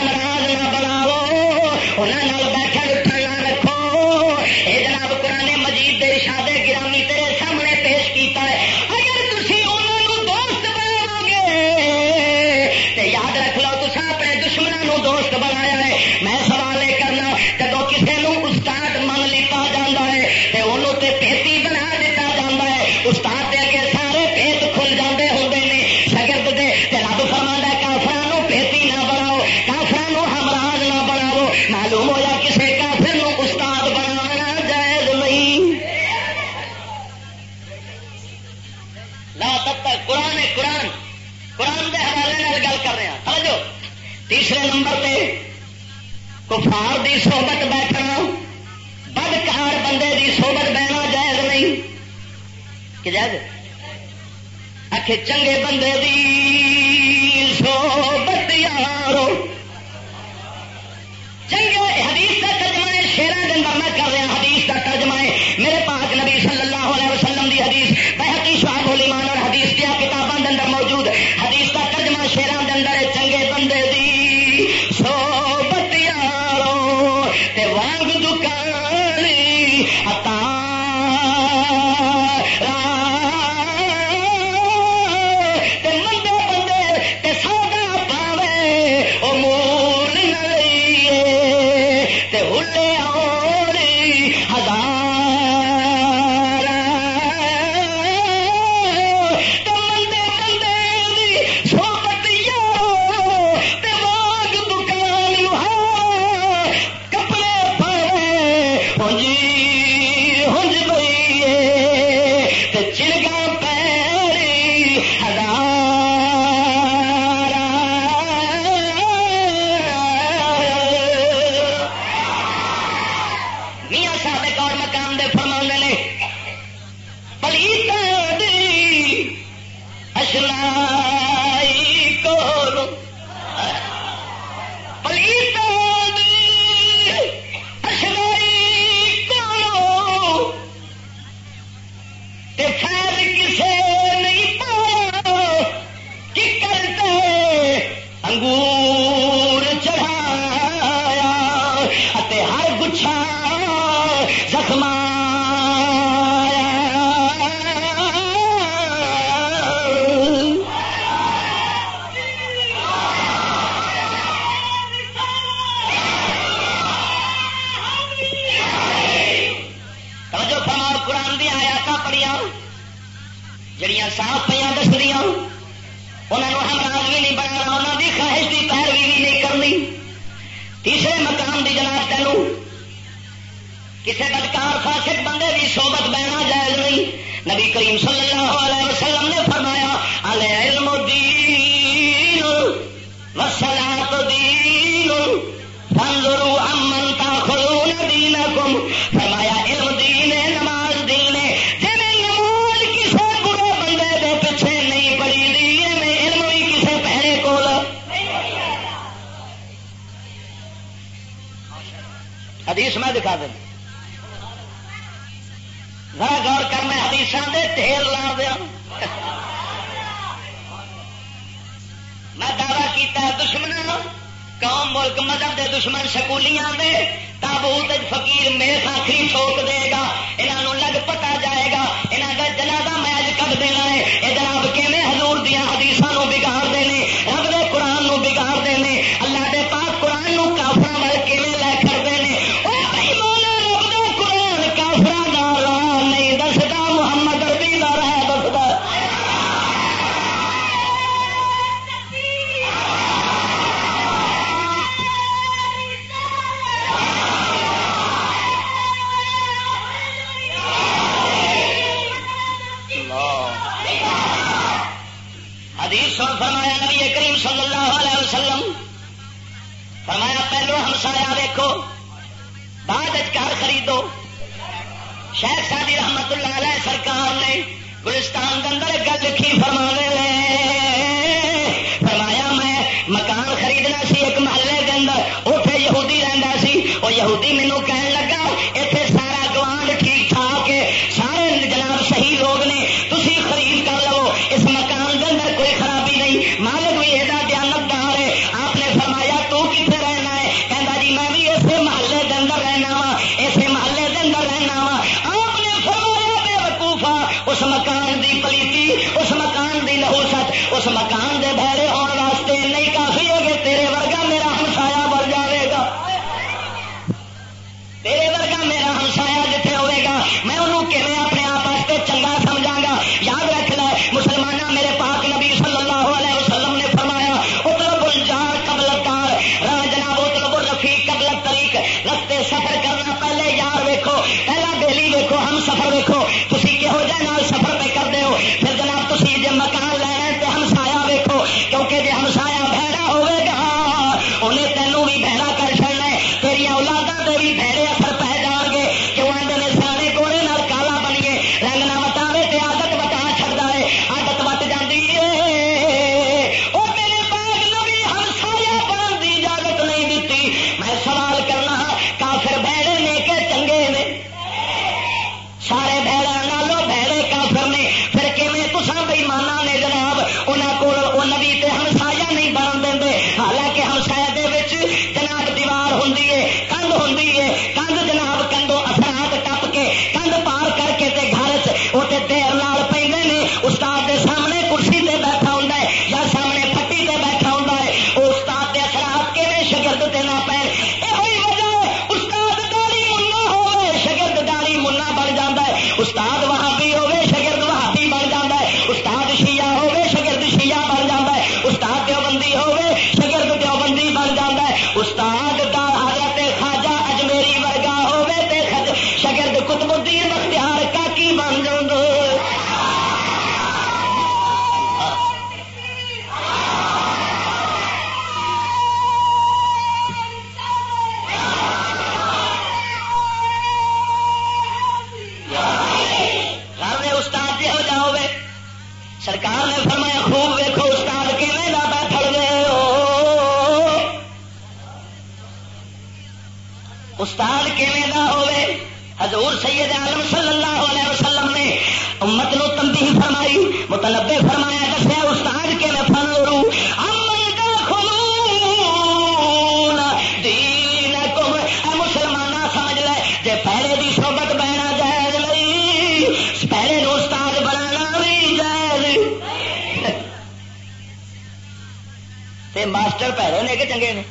ماسٹر پہلے نے کہ چنگے نے۔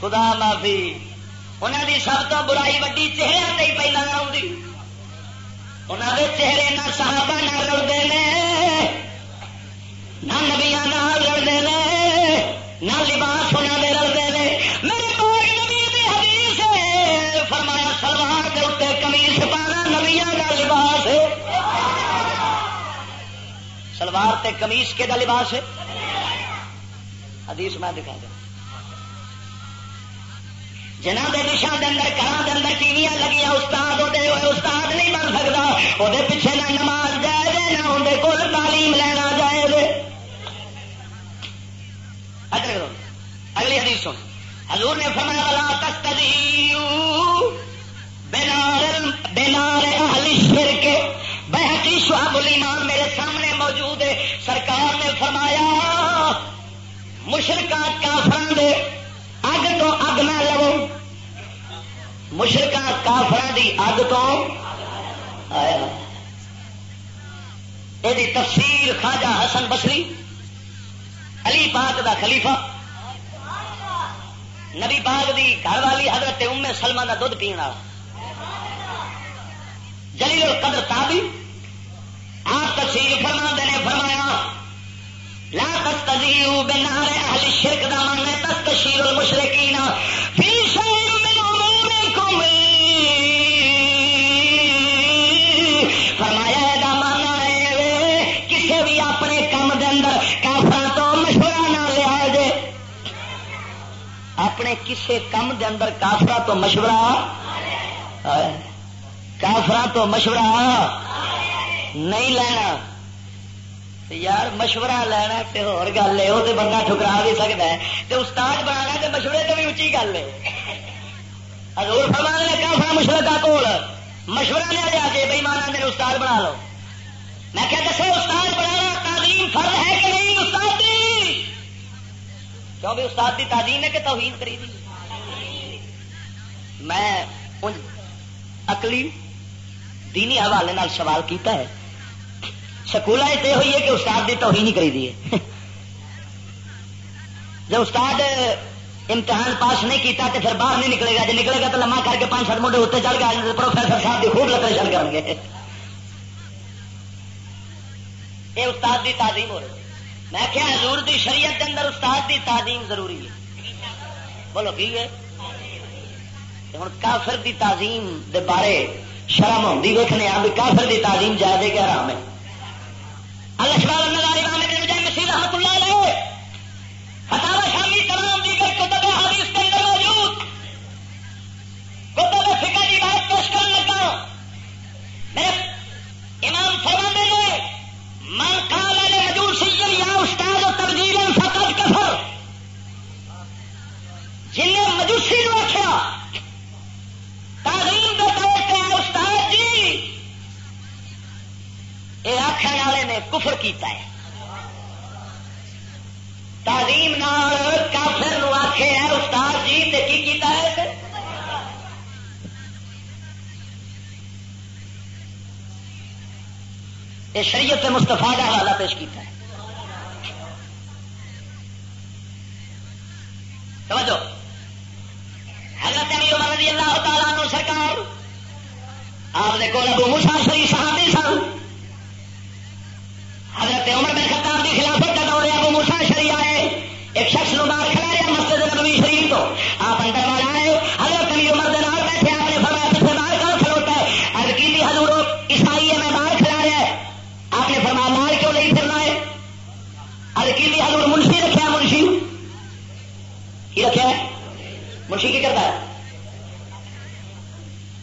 خدا معافی۔ انہوں دی سب تو برائی وڈی چہرے سے ہی پہلے آؤں انہوں دے چہرے نہ صحابہ نہ لڑتے ہیں نہ نبیا نہ لڑتے ہیں نہ لباس انہوں دے لڑتے ہیں میرے پاس نبی دی حدیث فرمایا سلوار کے اتنے کمیس پانا نبیا کا لباس سلوار تے کمیس کے دا لباس ہے؟ حدیث میں دکھا دیا جنہ کے دشا کے اندر گھر کے اندر ٹیویاں لگی استاد ہوتے ہوئے استاد نہیں بن سکتا۔ وہ پیچھے نہ نماز جائے دے، نہ اندر کول تعلیم لینا جائے دے۔ اگلی حدیث سن حضور نے فرمایا والا تک بینار اہل شرک بہتی شعب الایمان میرے سامنے موجود ہے۔ سرکار نے فرمایا مشرقہ کافران دے، اگ تو اگ نہ لو مشرقہ کافر دی اگ تو یہ تفسیر خواجہ حسن بسری علی پاک دا خلیفہ۔ نبی پاک دی گھر والی حضرت ام سلمہ دا دھد پینے والا۔ جلیل القدر تابی، آپ تفسیر فرما نے فرمایا لا تستزیو بنار اہل شرک دا من ہے تستشیر المشرکین. فی شہر من امورکم. فرمایا دا مانا ہے کسے بھی اپنے کام دے اندر کافر تو مشورہ نہ لیا جے اپنے کسے کام دے اندر کافر تو مشورہ کافر تو مشورہ نہیں لینا. یار مشورہ لینا تے ہور گل ہے وہ تو بندہ ٹھکرا بھی سکتا ہے۔ تے استاد بنانا تے مشورے تو بھی اچھی گل ہے۔ حضور فرمان نے کہا فرا مشورہ کا کول؟ مشورہ لیا جا کے بھائی مانا میرے استاد بنا لو۔ میں کیا دسے استاد بنانا تعلیم فرض ہے کہ نہیں استاد دی؟ کیوں بھی استاد کی تعلیم ہے کہ توہین کری دی؟ میں اکلی دینی حوالے سوال کیتا ہے۔ سکول یہ ہوئی ہے کہ استاد کی توہین ہی کری دی جب استاد امتحان پاس نہیں کیتا تو پھر باہر نہیں نکلے گا، جب نکلے گا تو لما کر کے پانچ سات منڈے اتنے چڑھ گئے پروفیسر صاحب کی خوب لکڑ کر گے۔ یہ استاد کی تعظیم ہو رہی میں کیا حضور دی شریعت کے اندر استاد کی تعظیم ضروری ہے۔ بولو، کی ہے؟ ہوں کافر دی تعظیم دے بارے شرم ہوتی ویکنے بھی کافر دی تعظیم زیادہ کہ آرام ہے۔ الشباب النظاری رحمت مجھے مسیح رحمت اللہ علیہ فتح شامی تمام دیگر کتب حدیث کے اندر موجود۔ کتب فکر کی بات پیش کرنے لگا میرے امام فرمانے نے من قال لمجوسی یا استاد تبدیل فقط کفر جن نے مجوسی نو آخیا تعلیم دے طور پہ استاد جی یہ آخر والے نے کفر کیتا ہے۔ تعلیم کافر نو آخے ہے، استاد جی تے کی کیتا ہے یہ شریعت مستفا کا حوالہ پیش کیتا ہے۔ سمجھو حضرت امیر عمر رضی اللہ تعالیٰ سرکار، آپ نے کول ابو موسا شریف صحابی سن۔ حضرت عمر بن خطاب کی خلافت کا دور ہے ابو موسا شریف آئے ایک شخص نو باہر کھڑا رہا مسجد نبوی شریف تو۔ آپ اندر والا آئے۔ حضرت علی عمر دن بیٹھے، آپ نے فرمایا پیچھے باہر کہاں کھلوتا ہے؟ ارد کی حضور، عیسائی ہے، میں باہر کھڑا رہا ہے۔ آپ نے فرمایا مال کیوں نہیں پھرنا ہے؟ ارد کی حضور، منشی رکھا منشی۔ کی رکھا ہے؟ منشی کی کرتا ہے۔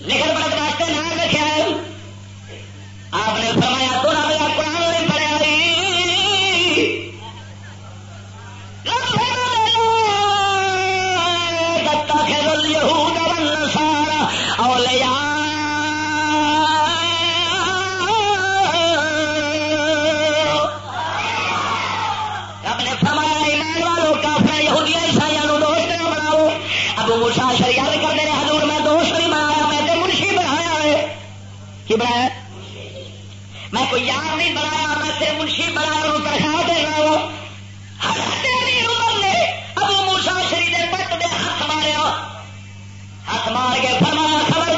لکھن پڑھت واسطے نام رکھا ہے۔ آپ نے فرمایا تو رب کا قرآن نہیں پڑھا مار کے فرمایا خبر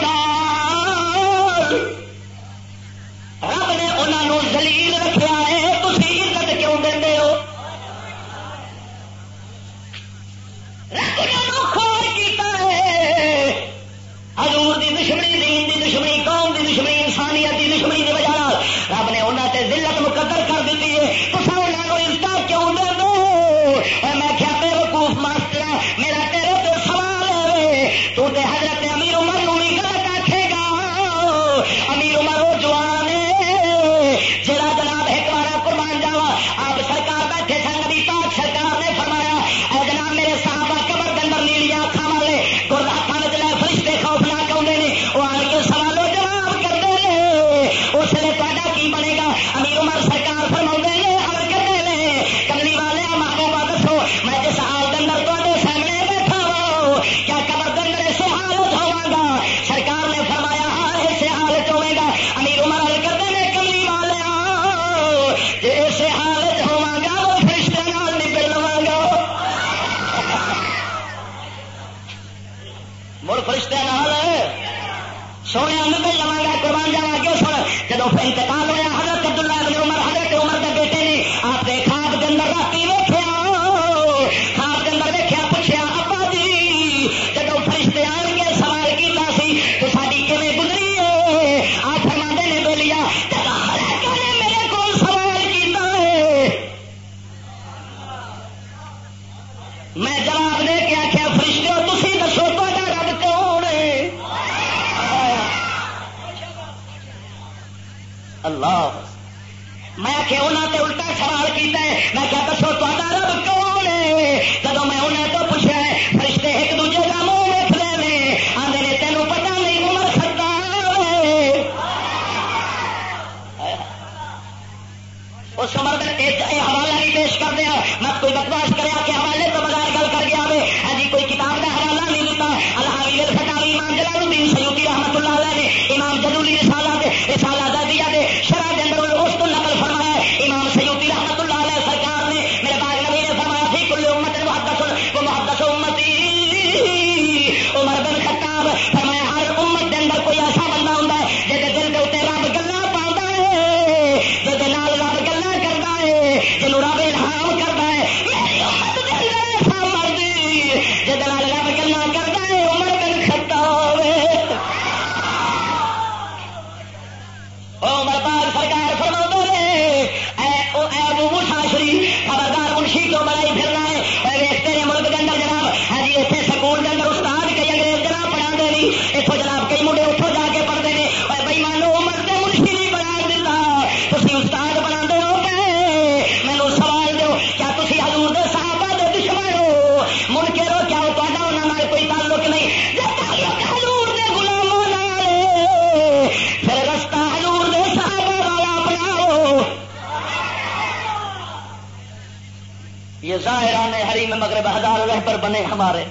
بنے ہمارے۔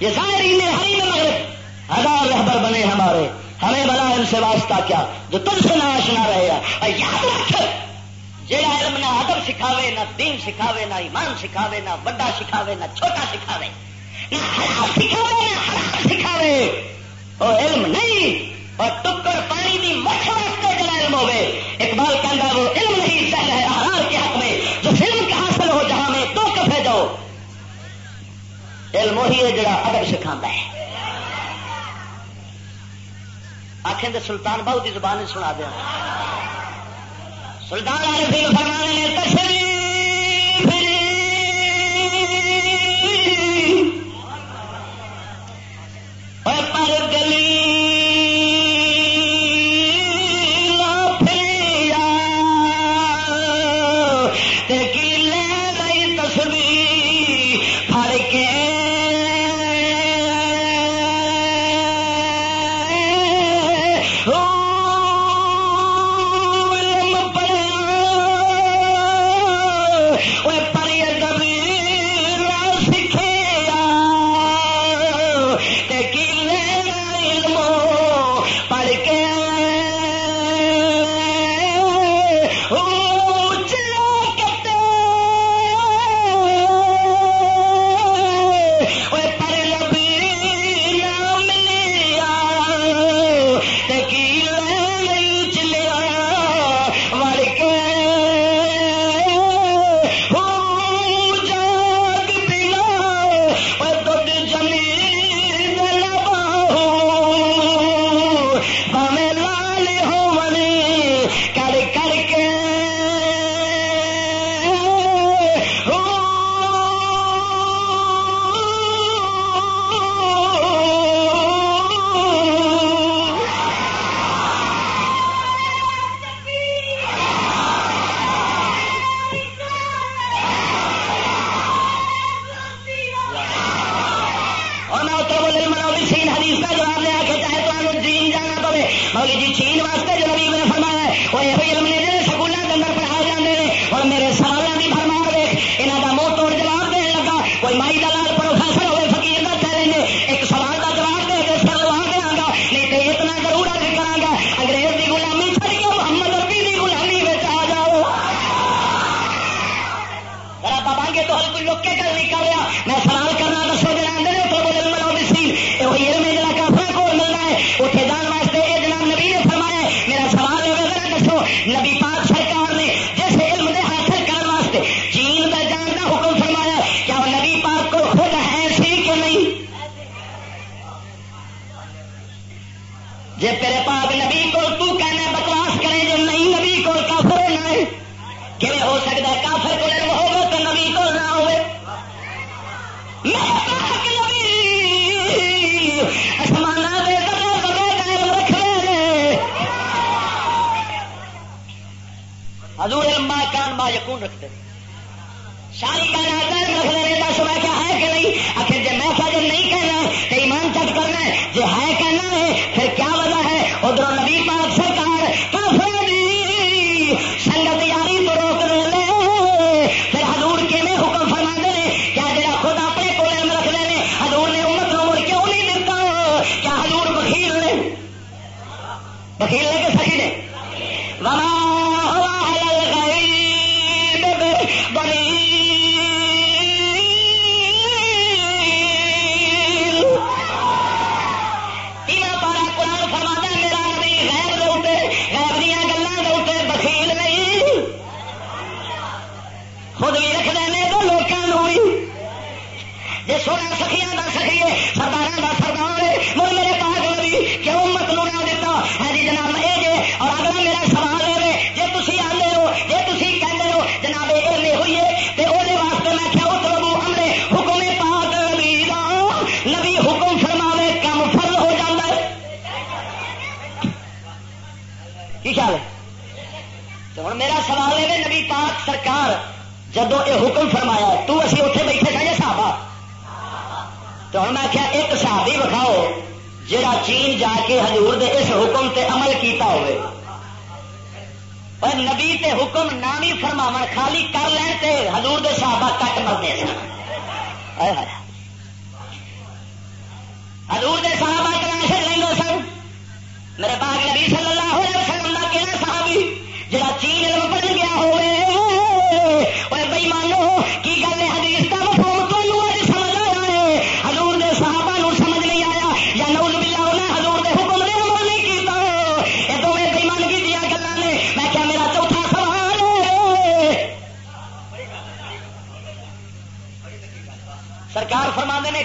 یہ سارے مغرب۔ ہزار رہبر بنے ہمارے۔ ہمیں بنا ان سے واسطہ کیا۔ جو تم سے نہ آشنا رہے۔ گا یاد رکھ جہاں علم نہ ادب سکھاوے، نہ دین سکھاوے، نہ ایمان سکھاوے، نہ بڑا سکھاوے، نہ چھوٹا سکھاوے، نہ سکھاوے نہ سکھاوے۔ وہ علم نہیں، اور ٹکر پانی کی مچھر واسطے جڑا علم ہوگئے اقبال کا علم وہی ہے جڑا ادب سکھا ہے۔ آخر سلطان بہت کی زبان سنا دیا۔ سلطان عارفین فرمانے نے تشریف نبی حکم فرماوے کم فرض ہو جاتا ہے۔ کی خیال ہے؟ تو ہوں میرا سوال ہے نبی پاک سرکار جدو یہ حکم فرمایا تو اسی اتنے بیٹھے سا صحابہ؟ تو ہوں میں کیا ایک صحابی بکھاؤ جہاں چین جا کے حضور دے اس حکم تے عمل کیتا ہوئے اور نبی تے حکم نام فرماو خالی کر لین تے حضور دے صحابہ کٹ مرتے سن۔ حضور دے صحابہ تلاشے لینگو سن۔ میرے پاک نبی صلی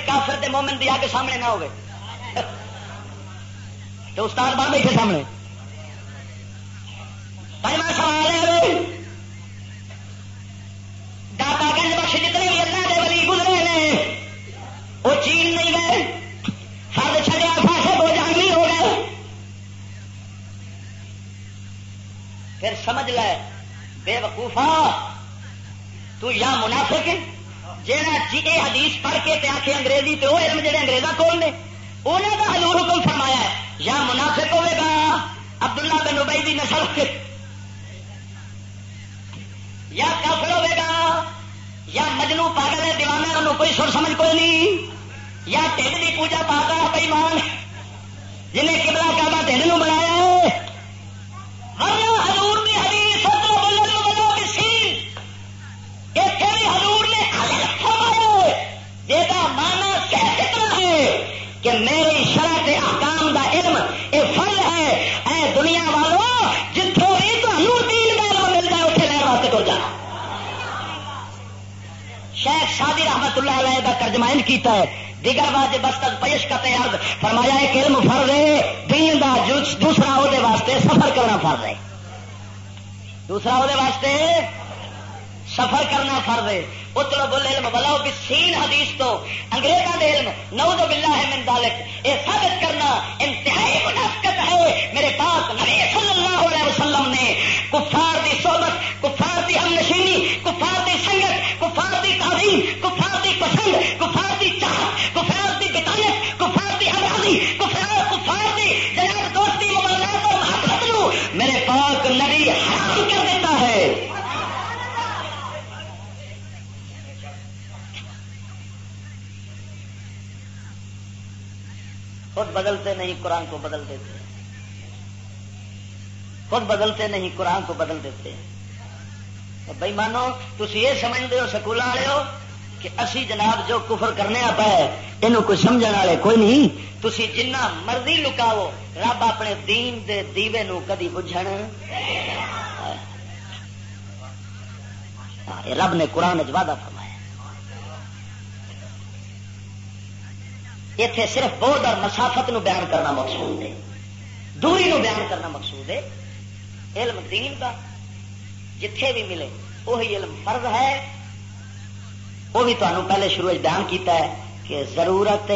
کافر دے مومن دیا کے سامنے نہ ہوئے۔ تو استاد بن بیٹھے سامنے۔ پہلا سوال ہے داتا گنج بخش جتنے بھی اللہ دے ولی گزرے نے۔ وہ چین نہیں گئے۔ فرد چڑیا پاسے دو جہانی ہو گئے۔ پھر سمجھ لے، بے وقوفا تو یا منافق ہے۔ جہاں جی یہ حدیث پڑھ کے تے آخے انگریزی تے وہ علم جہے انگریزاں کول نے انہوں کا حضور حکم فرمایا ہے، یا منافق ہوے گا، عبداللہ بن ابئی دی نسل کے یا کافر ہوے گا، یا مجنو پاگل ہے، دیوانہ انہوں کوئی سر سمجھ کوئی نہیں، یا ٹھنڈ کی پوجا پاتا ہے بےمان جنہیں کبلا کعبہ ٹھنڈ نو بنایا ہے۔ ورنہ کہ میری شرط احکام دا علم یہ فل ہے، اے دنیا والوں جتوں بھی تمہوں تین کا علم ملتا ہے اتنے لہر واسطے تو جا۔ شیخ شادی رحمت اللہ علیہ کا ترجمائن کیتا ہے۔ دیگر بات بستک پیش کا تیار فرمایا ہے کہ علم فرض ہے، دین دا دوسرا وہ واسطے سفر کرنا فرض ہے۔ دوسرا وہ واسطے سفر کرنا فرض ہے۔ اتلو بول علم بلاؤ بھی سین حدیث تو انگریزوں کے علم، نعوذ باللہ من ذالک۔ یہ ثابت کرنا انتہائی منافقت ہے۔ میرے پاس نبی صلی اللہ علیہ وسلم نے کفار دی صحبت بدلتے نہیں، قرآن کو بدل دیتے خود بدلتے نہیں، قرآن کو بدل دیتے بھائی مانو تھی یہ سمجھتے ہو سکول والے ہو، کہ اسی جناب جو کفر کرنے آپ ہے یہ کوئی سمجھ والے کوئی نہیں۔ تھی جنہ مرضی لکاو رب اپنے دین دے دیوے نو کدی بجھن۔ رب نے قرآن وعدہ فرمایا۔ اتے صرف بہت اور مسافت نو بیان کرنا مقصود ہے دوری نو بیان کرنا مقصود ہے علم دین کا جتھے بھی ملے وہی علم فرض ہے وہ بھی تمہیں پہلے شروع بیان کیتا ہے کہ ضرورت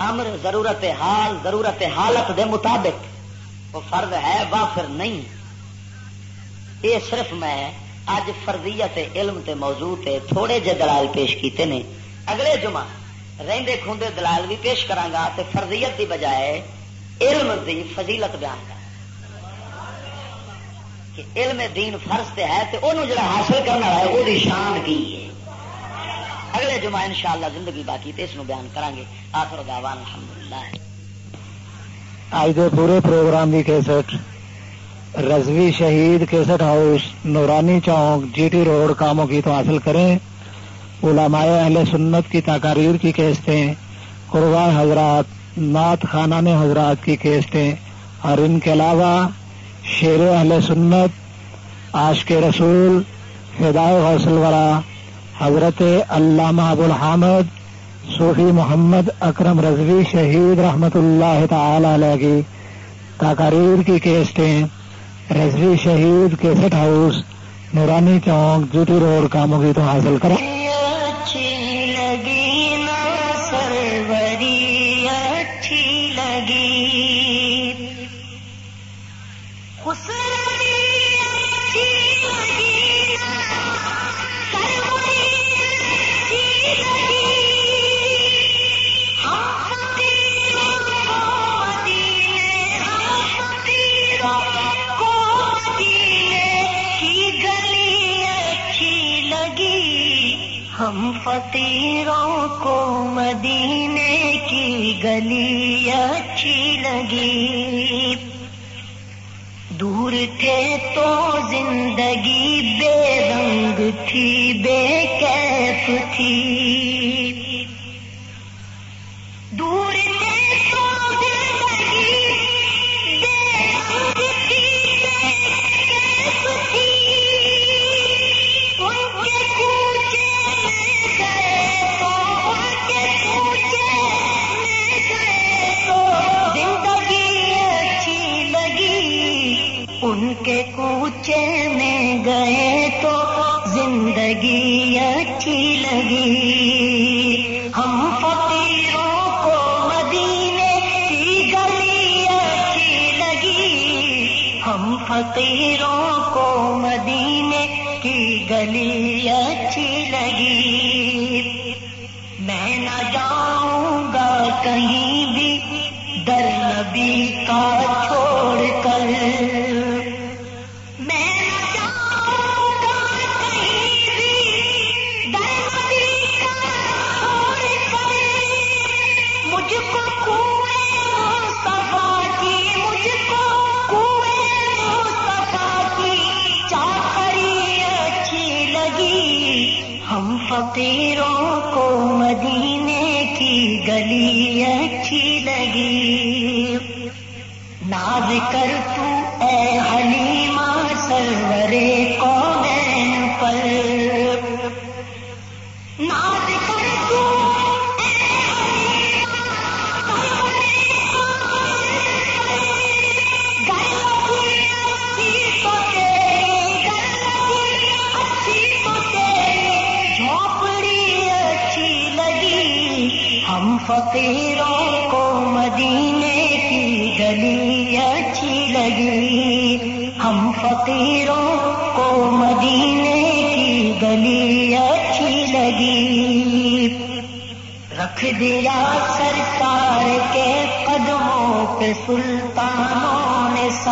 امر ضرورت حال ضرورت حالت دے مطابق وہ فرض ہے وا پھر نہیں یہ صرف میں اج فردیت علم تے موضوع تے تھوڑے جے دلال پیش کیتے نے اگلے جمعہ رہندے کھوندے دلال بھی پیش کرانگا تے فردیت دی بجائے علم دی فضیلت بیان کر۔ کہ علم دین فرض تے ہے تے انہوں جڑا حاصل کرنا ہے وہ شان کی ہے۔ اگلے جمعہ انشاءاللہ زندگی باقی تے اس نو بیان کرانگے آخر دعوان الحمدللہ۔ آج دے پورے پروگرام دی کیسٹ رضوی شہید کیسٹ ہاؤس نورانی چوک جی ٹی روڈ کاموں کی تو حاصل کریں۔ علماء اہل سنت کی تقاریر کی کیسٹیں قربان حضرات، نعت خانان حضرات کی کیسٹیں اور ان کے علاوہ شیر اہل سنت آش کے رسول ہدایت حوصل ورا، حضرت علامہ ابو الحامد، صوفی محمد اکرم رضوی شہید رحمت اللہ تعالی علیہ کی تقاریر کی کیسٹیں رضوی شہید کیسٹ ہاؤس، نورانی چوک، جوٹی روڈ، کاموں کی تو حاصل کریں۔ فقیروں کو مدینے کی گلی اچھی لگی۔ دور تھے تو زندگی بے رنگ تھی، بے کیف تھی۔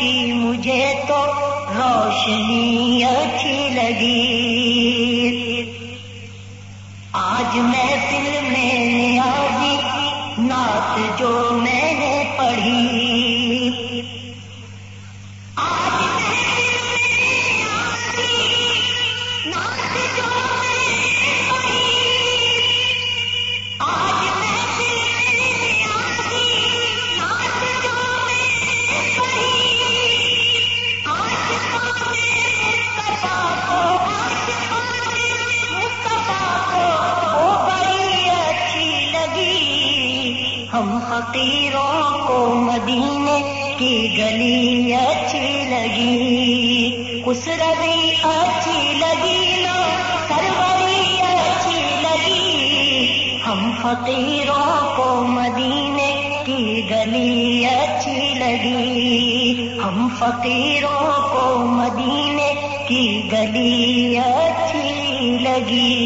کی مجھے تو روشنی اچھی لگی۔ فقیروں کو مدینے کی گلی اچھی لگی۔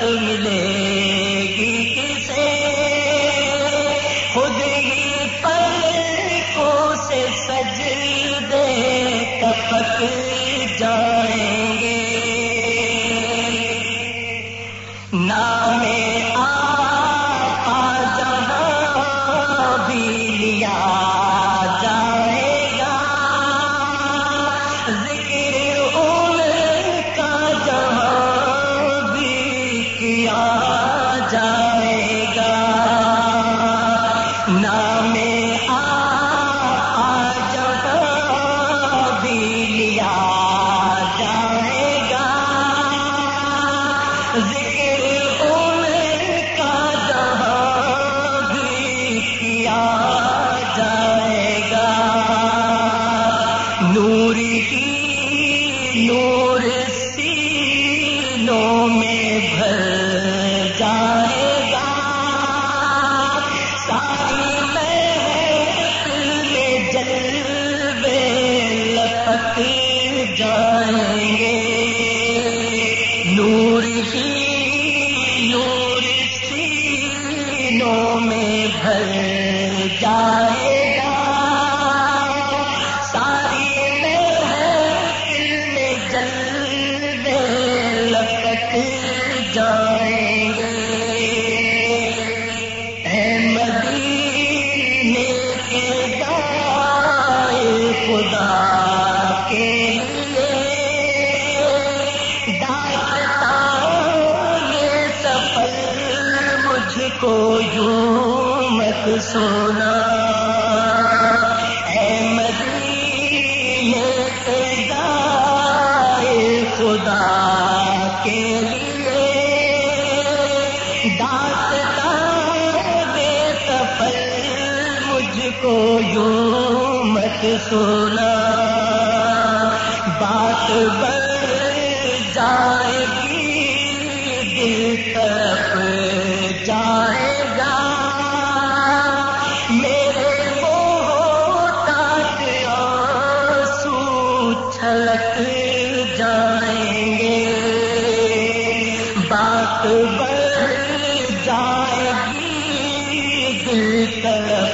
کی ملے۔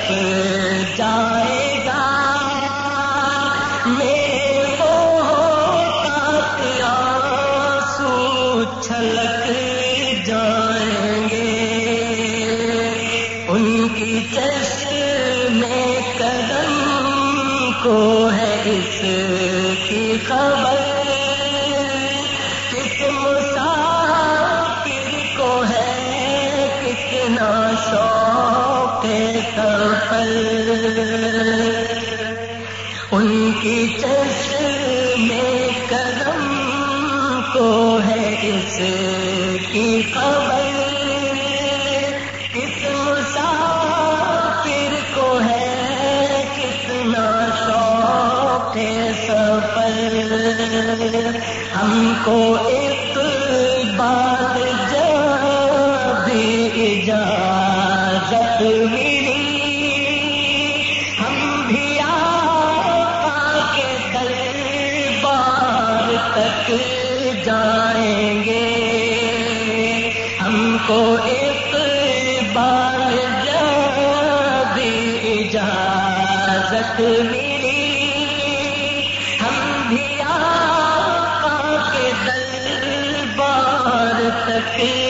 تپ رکھے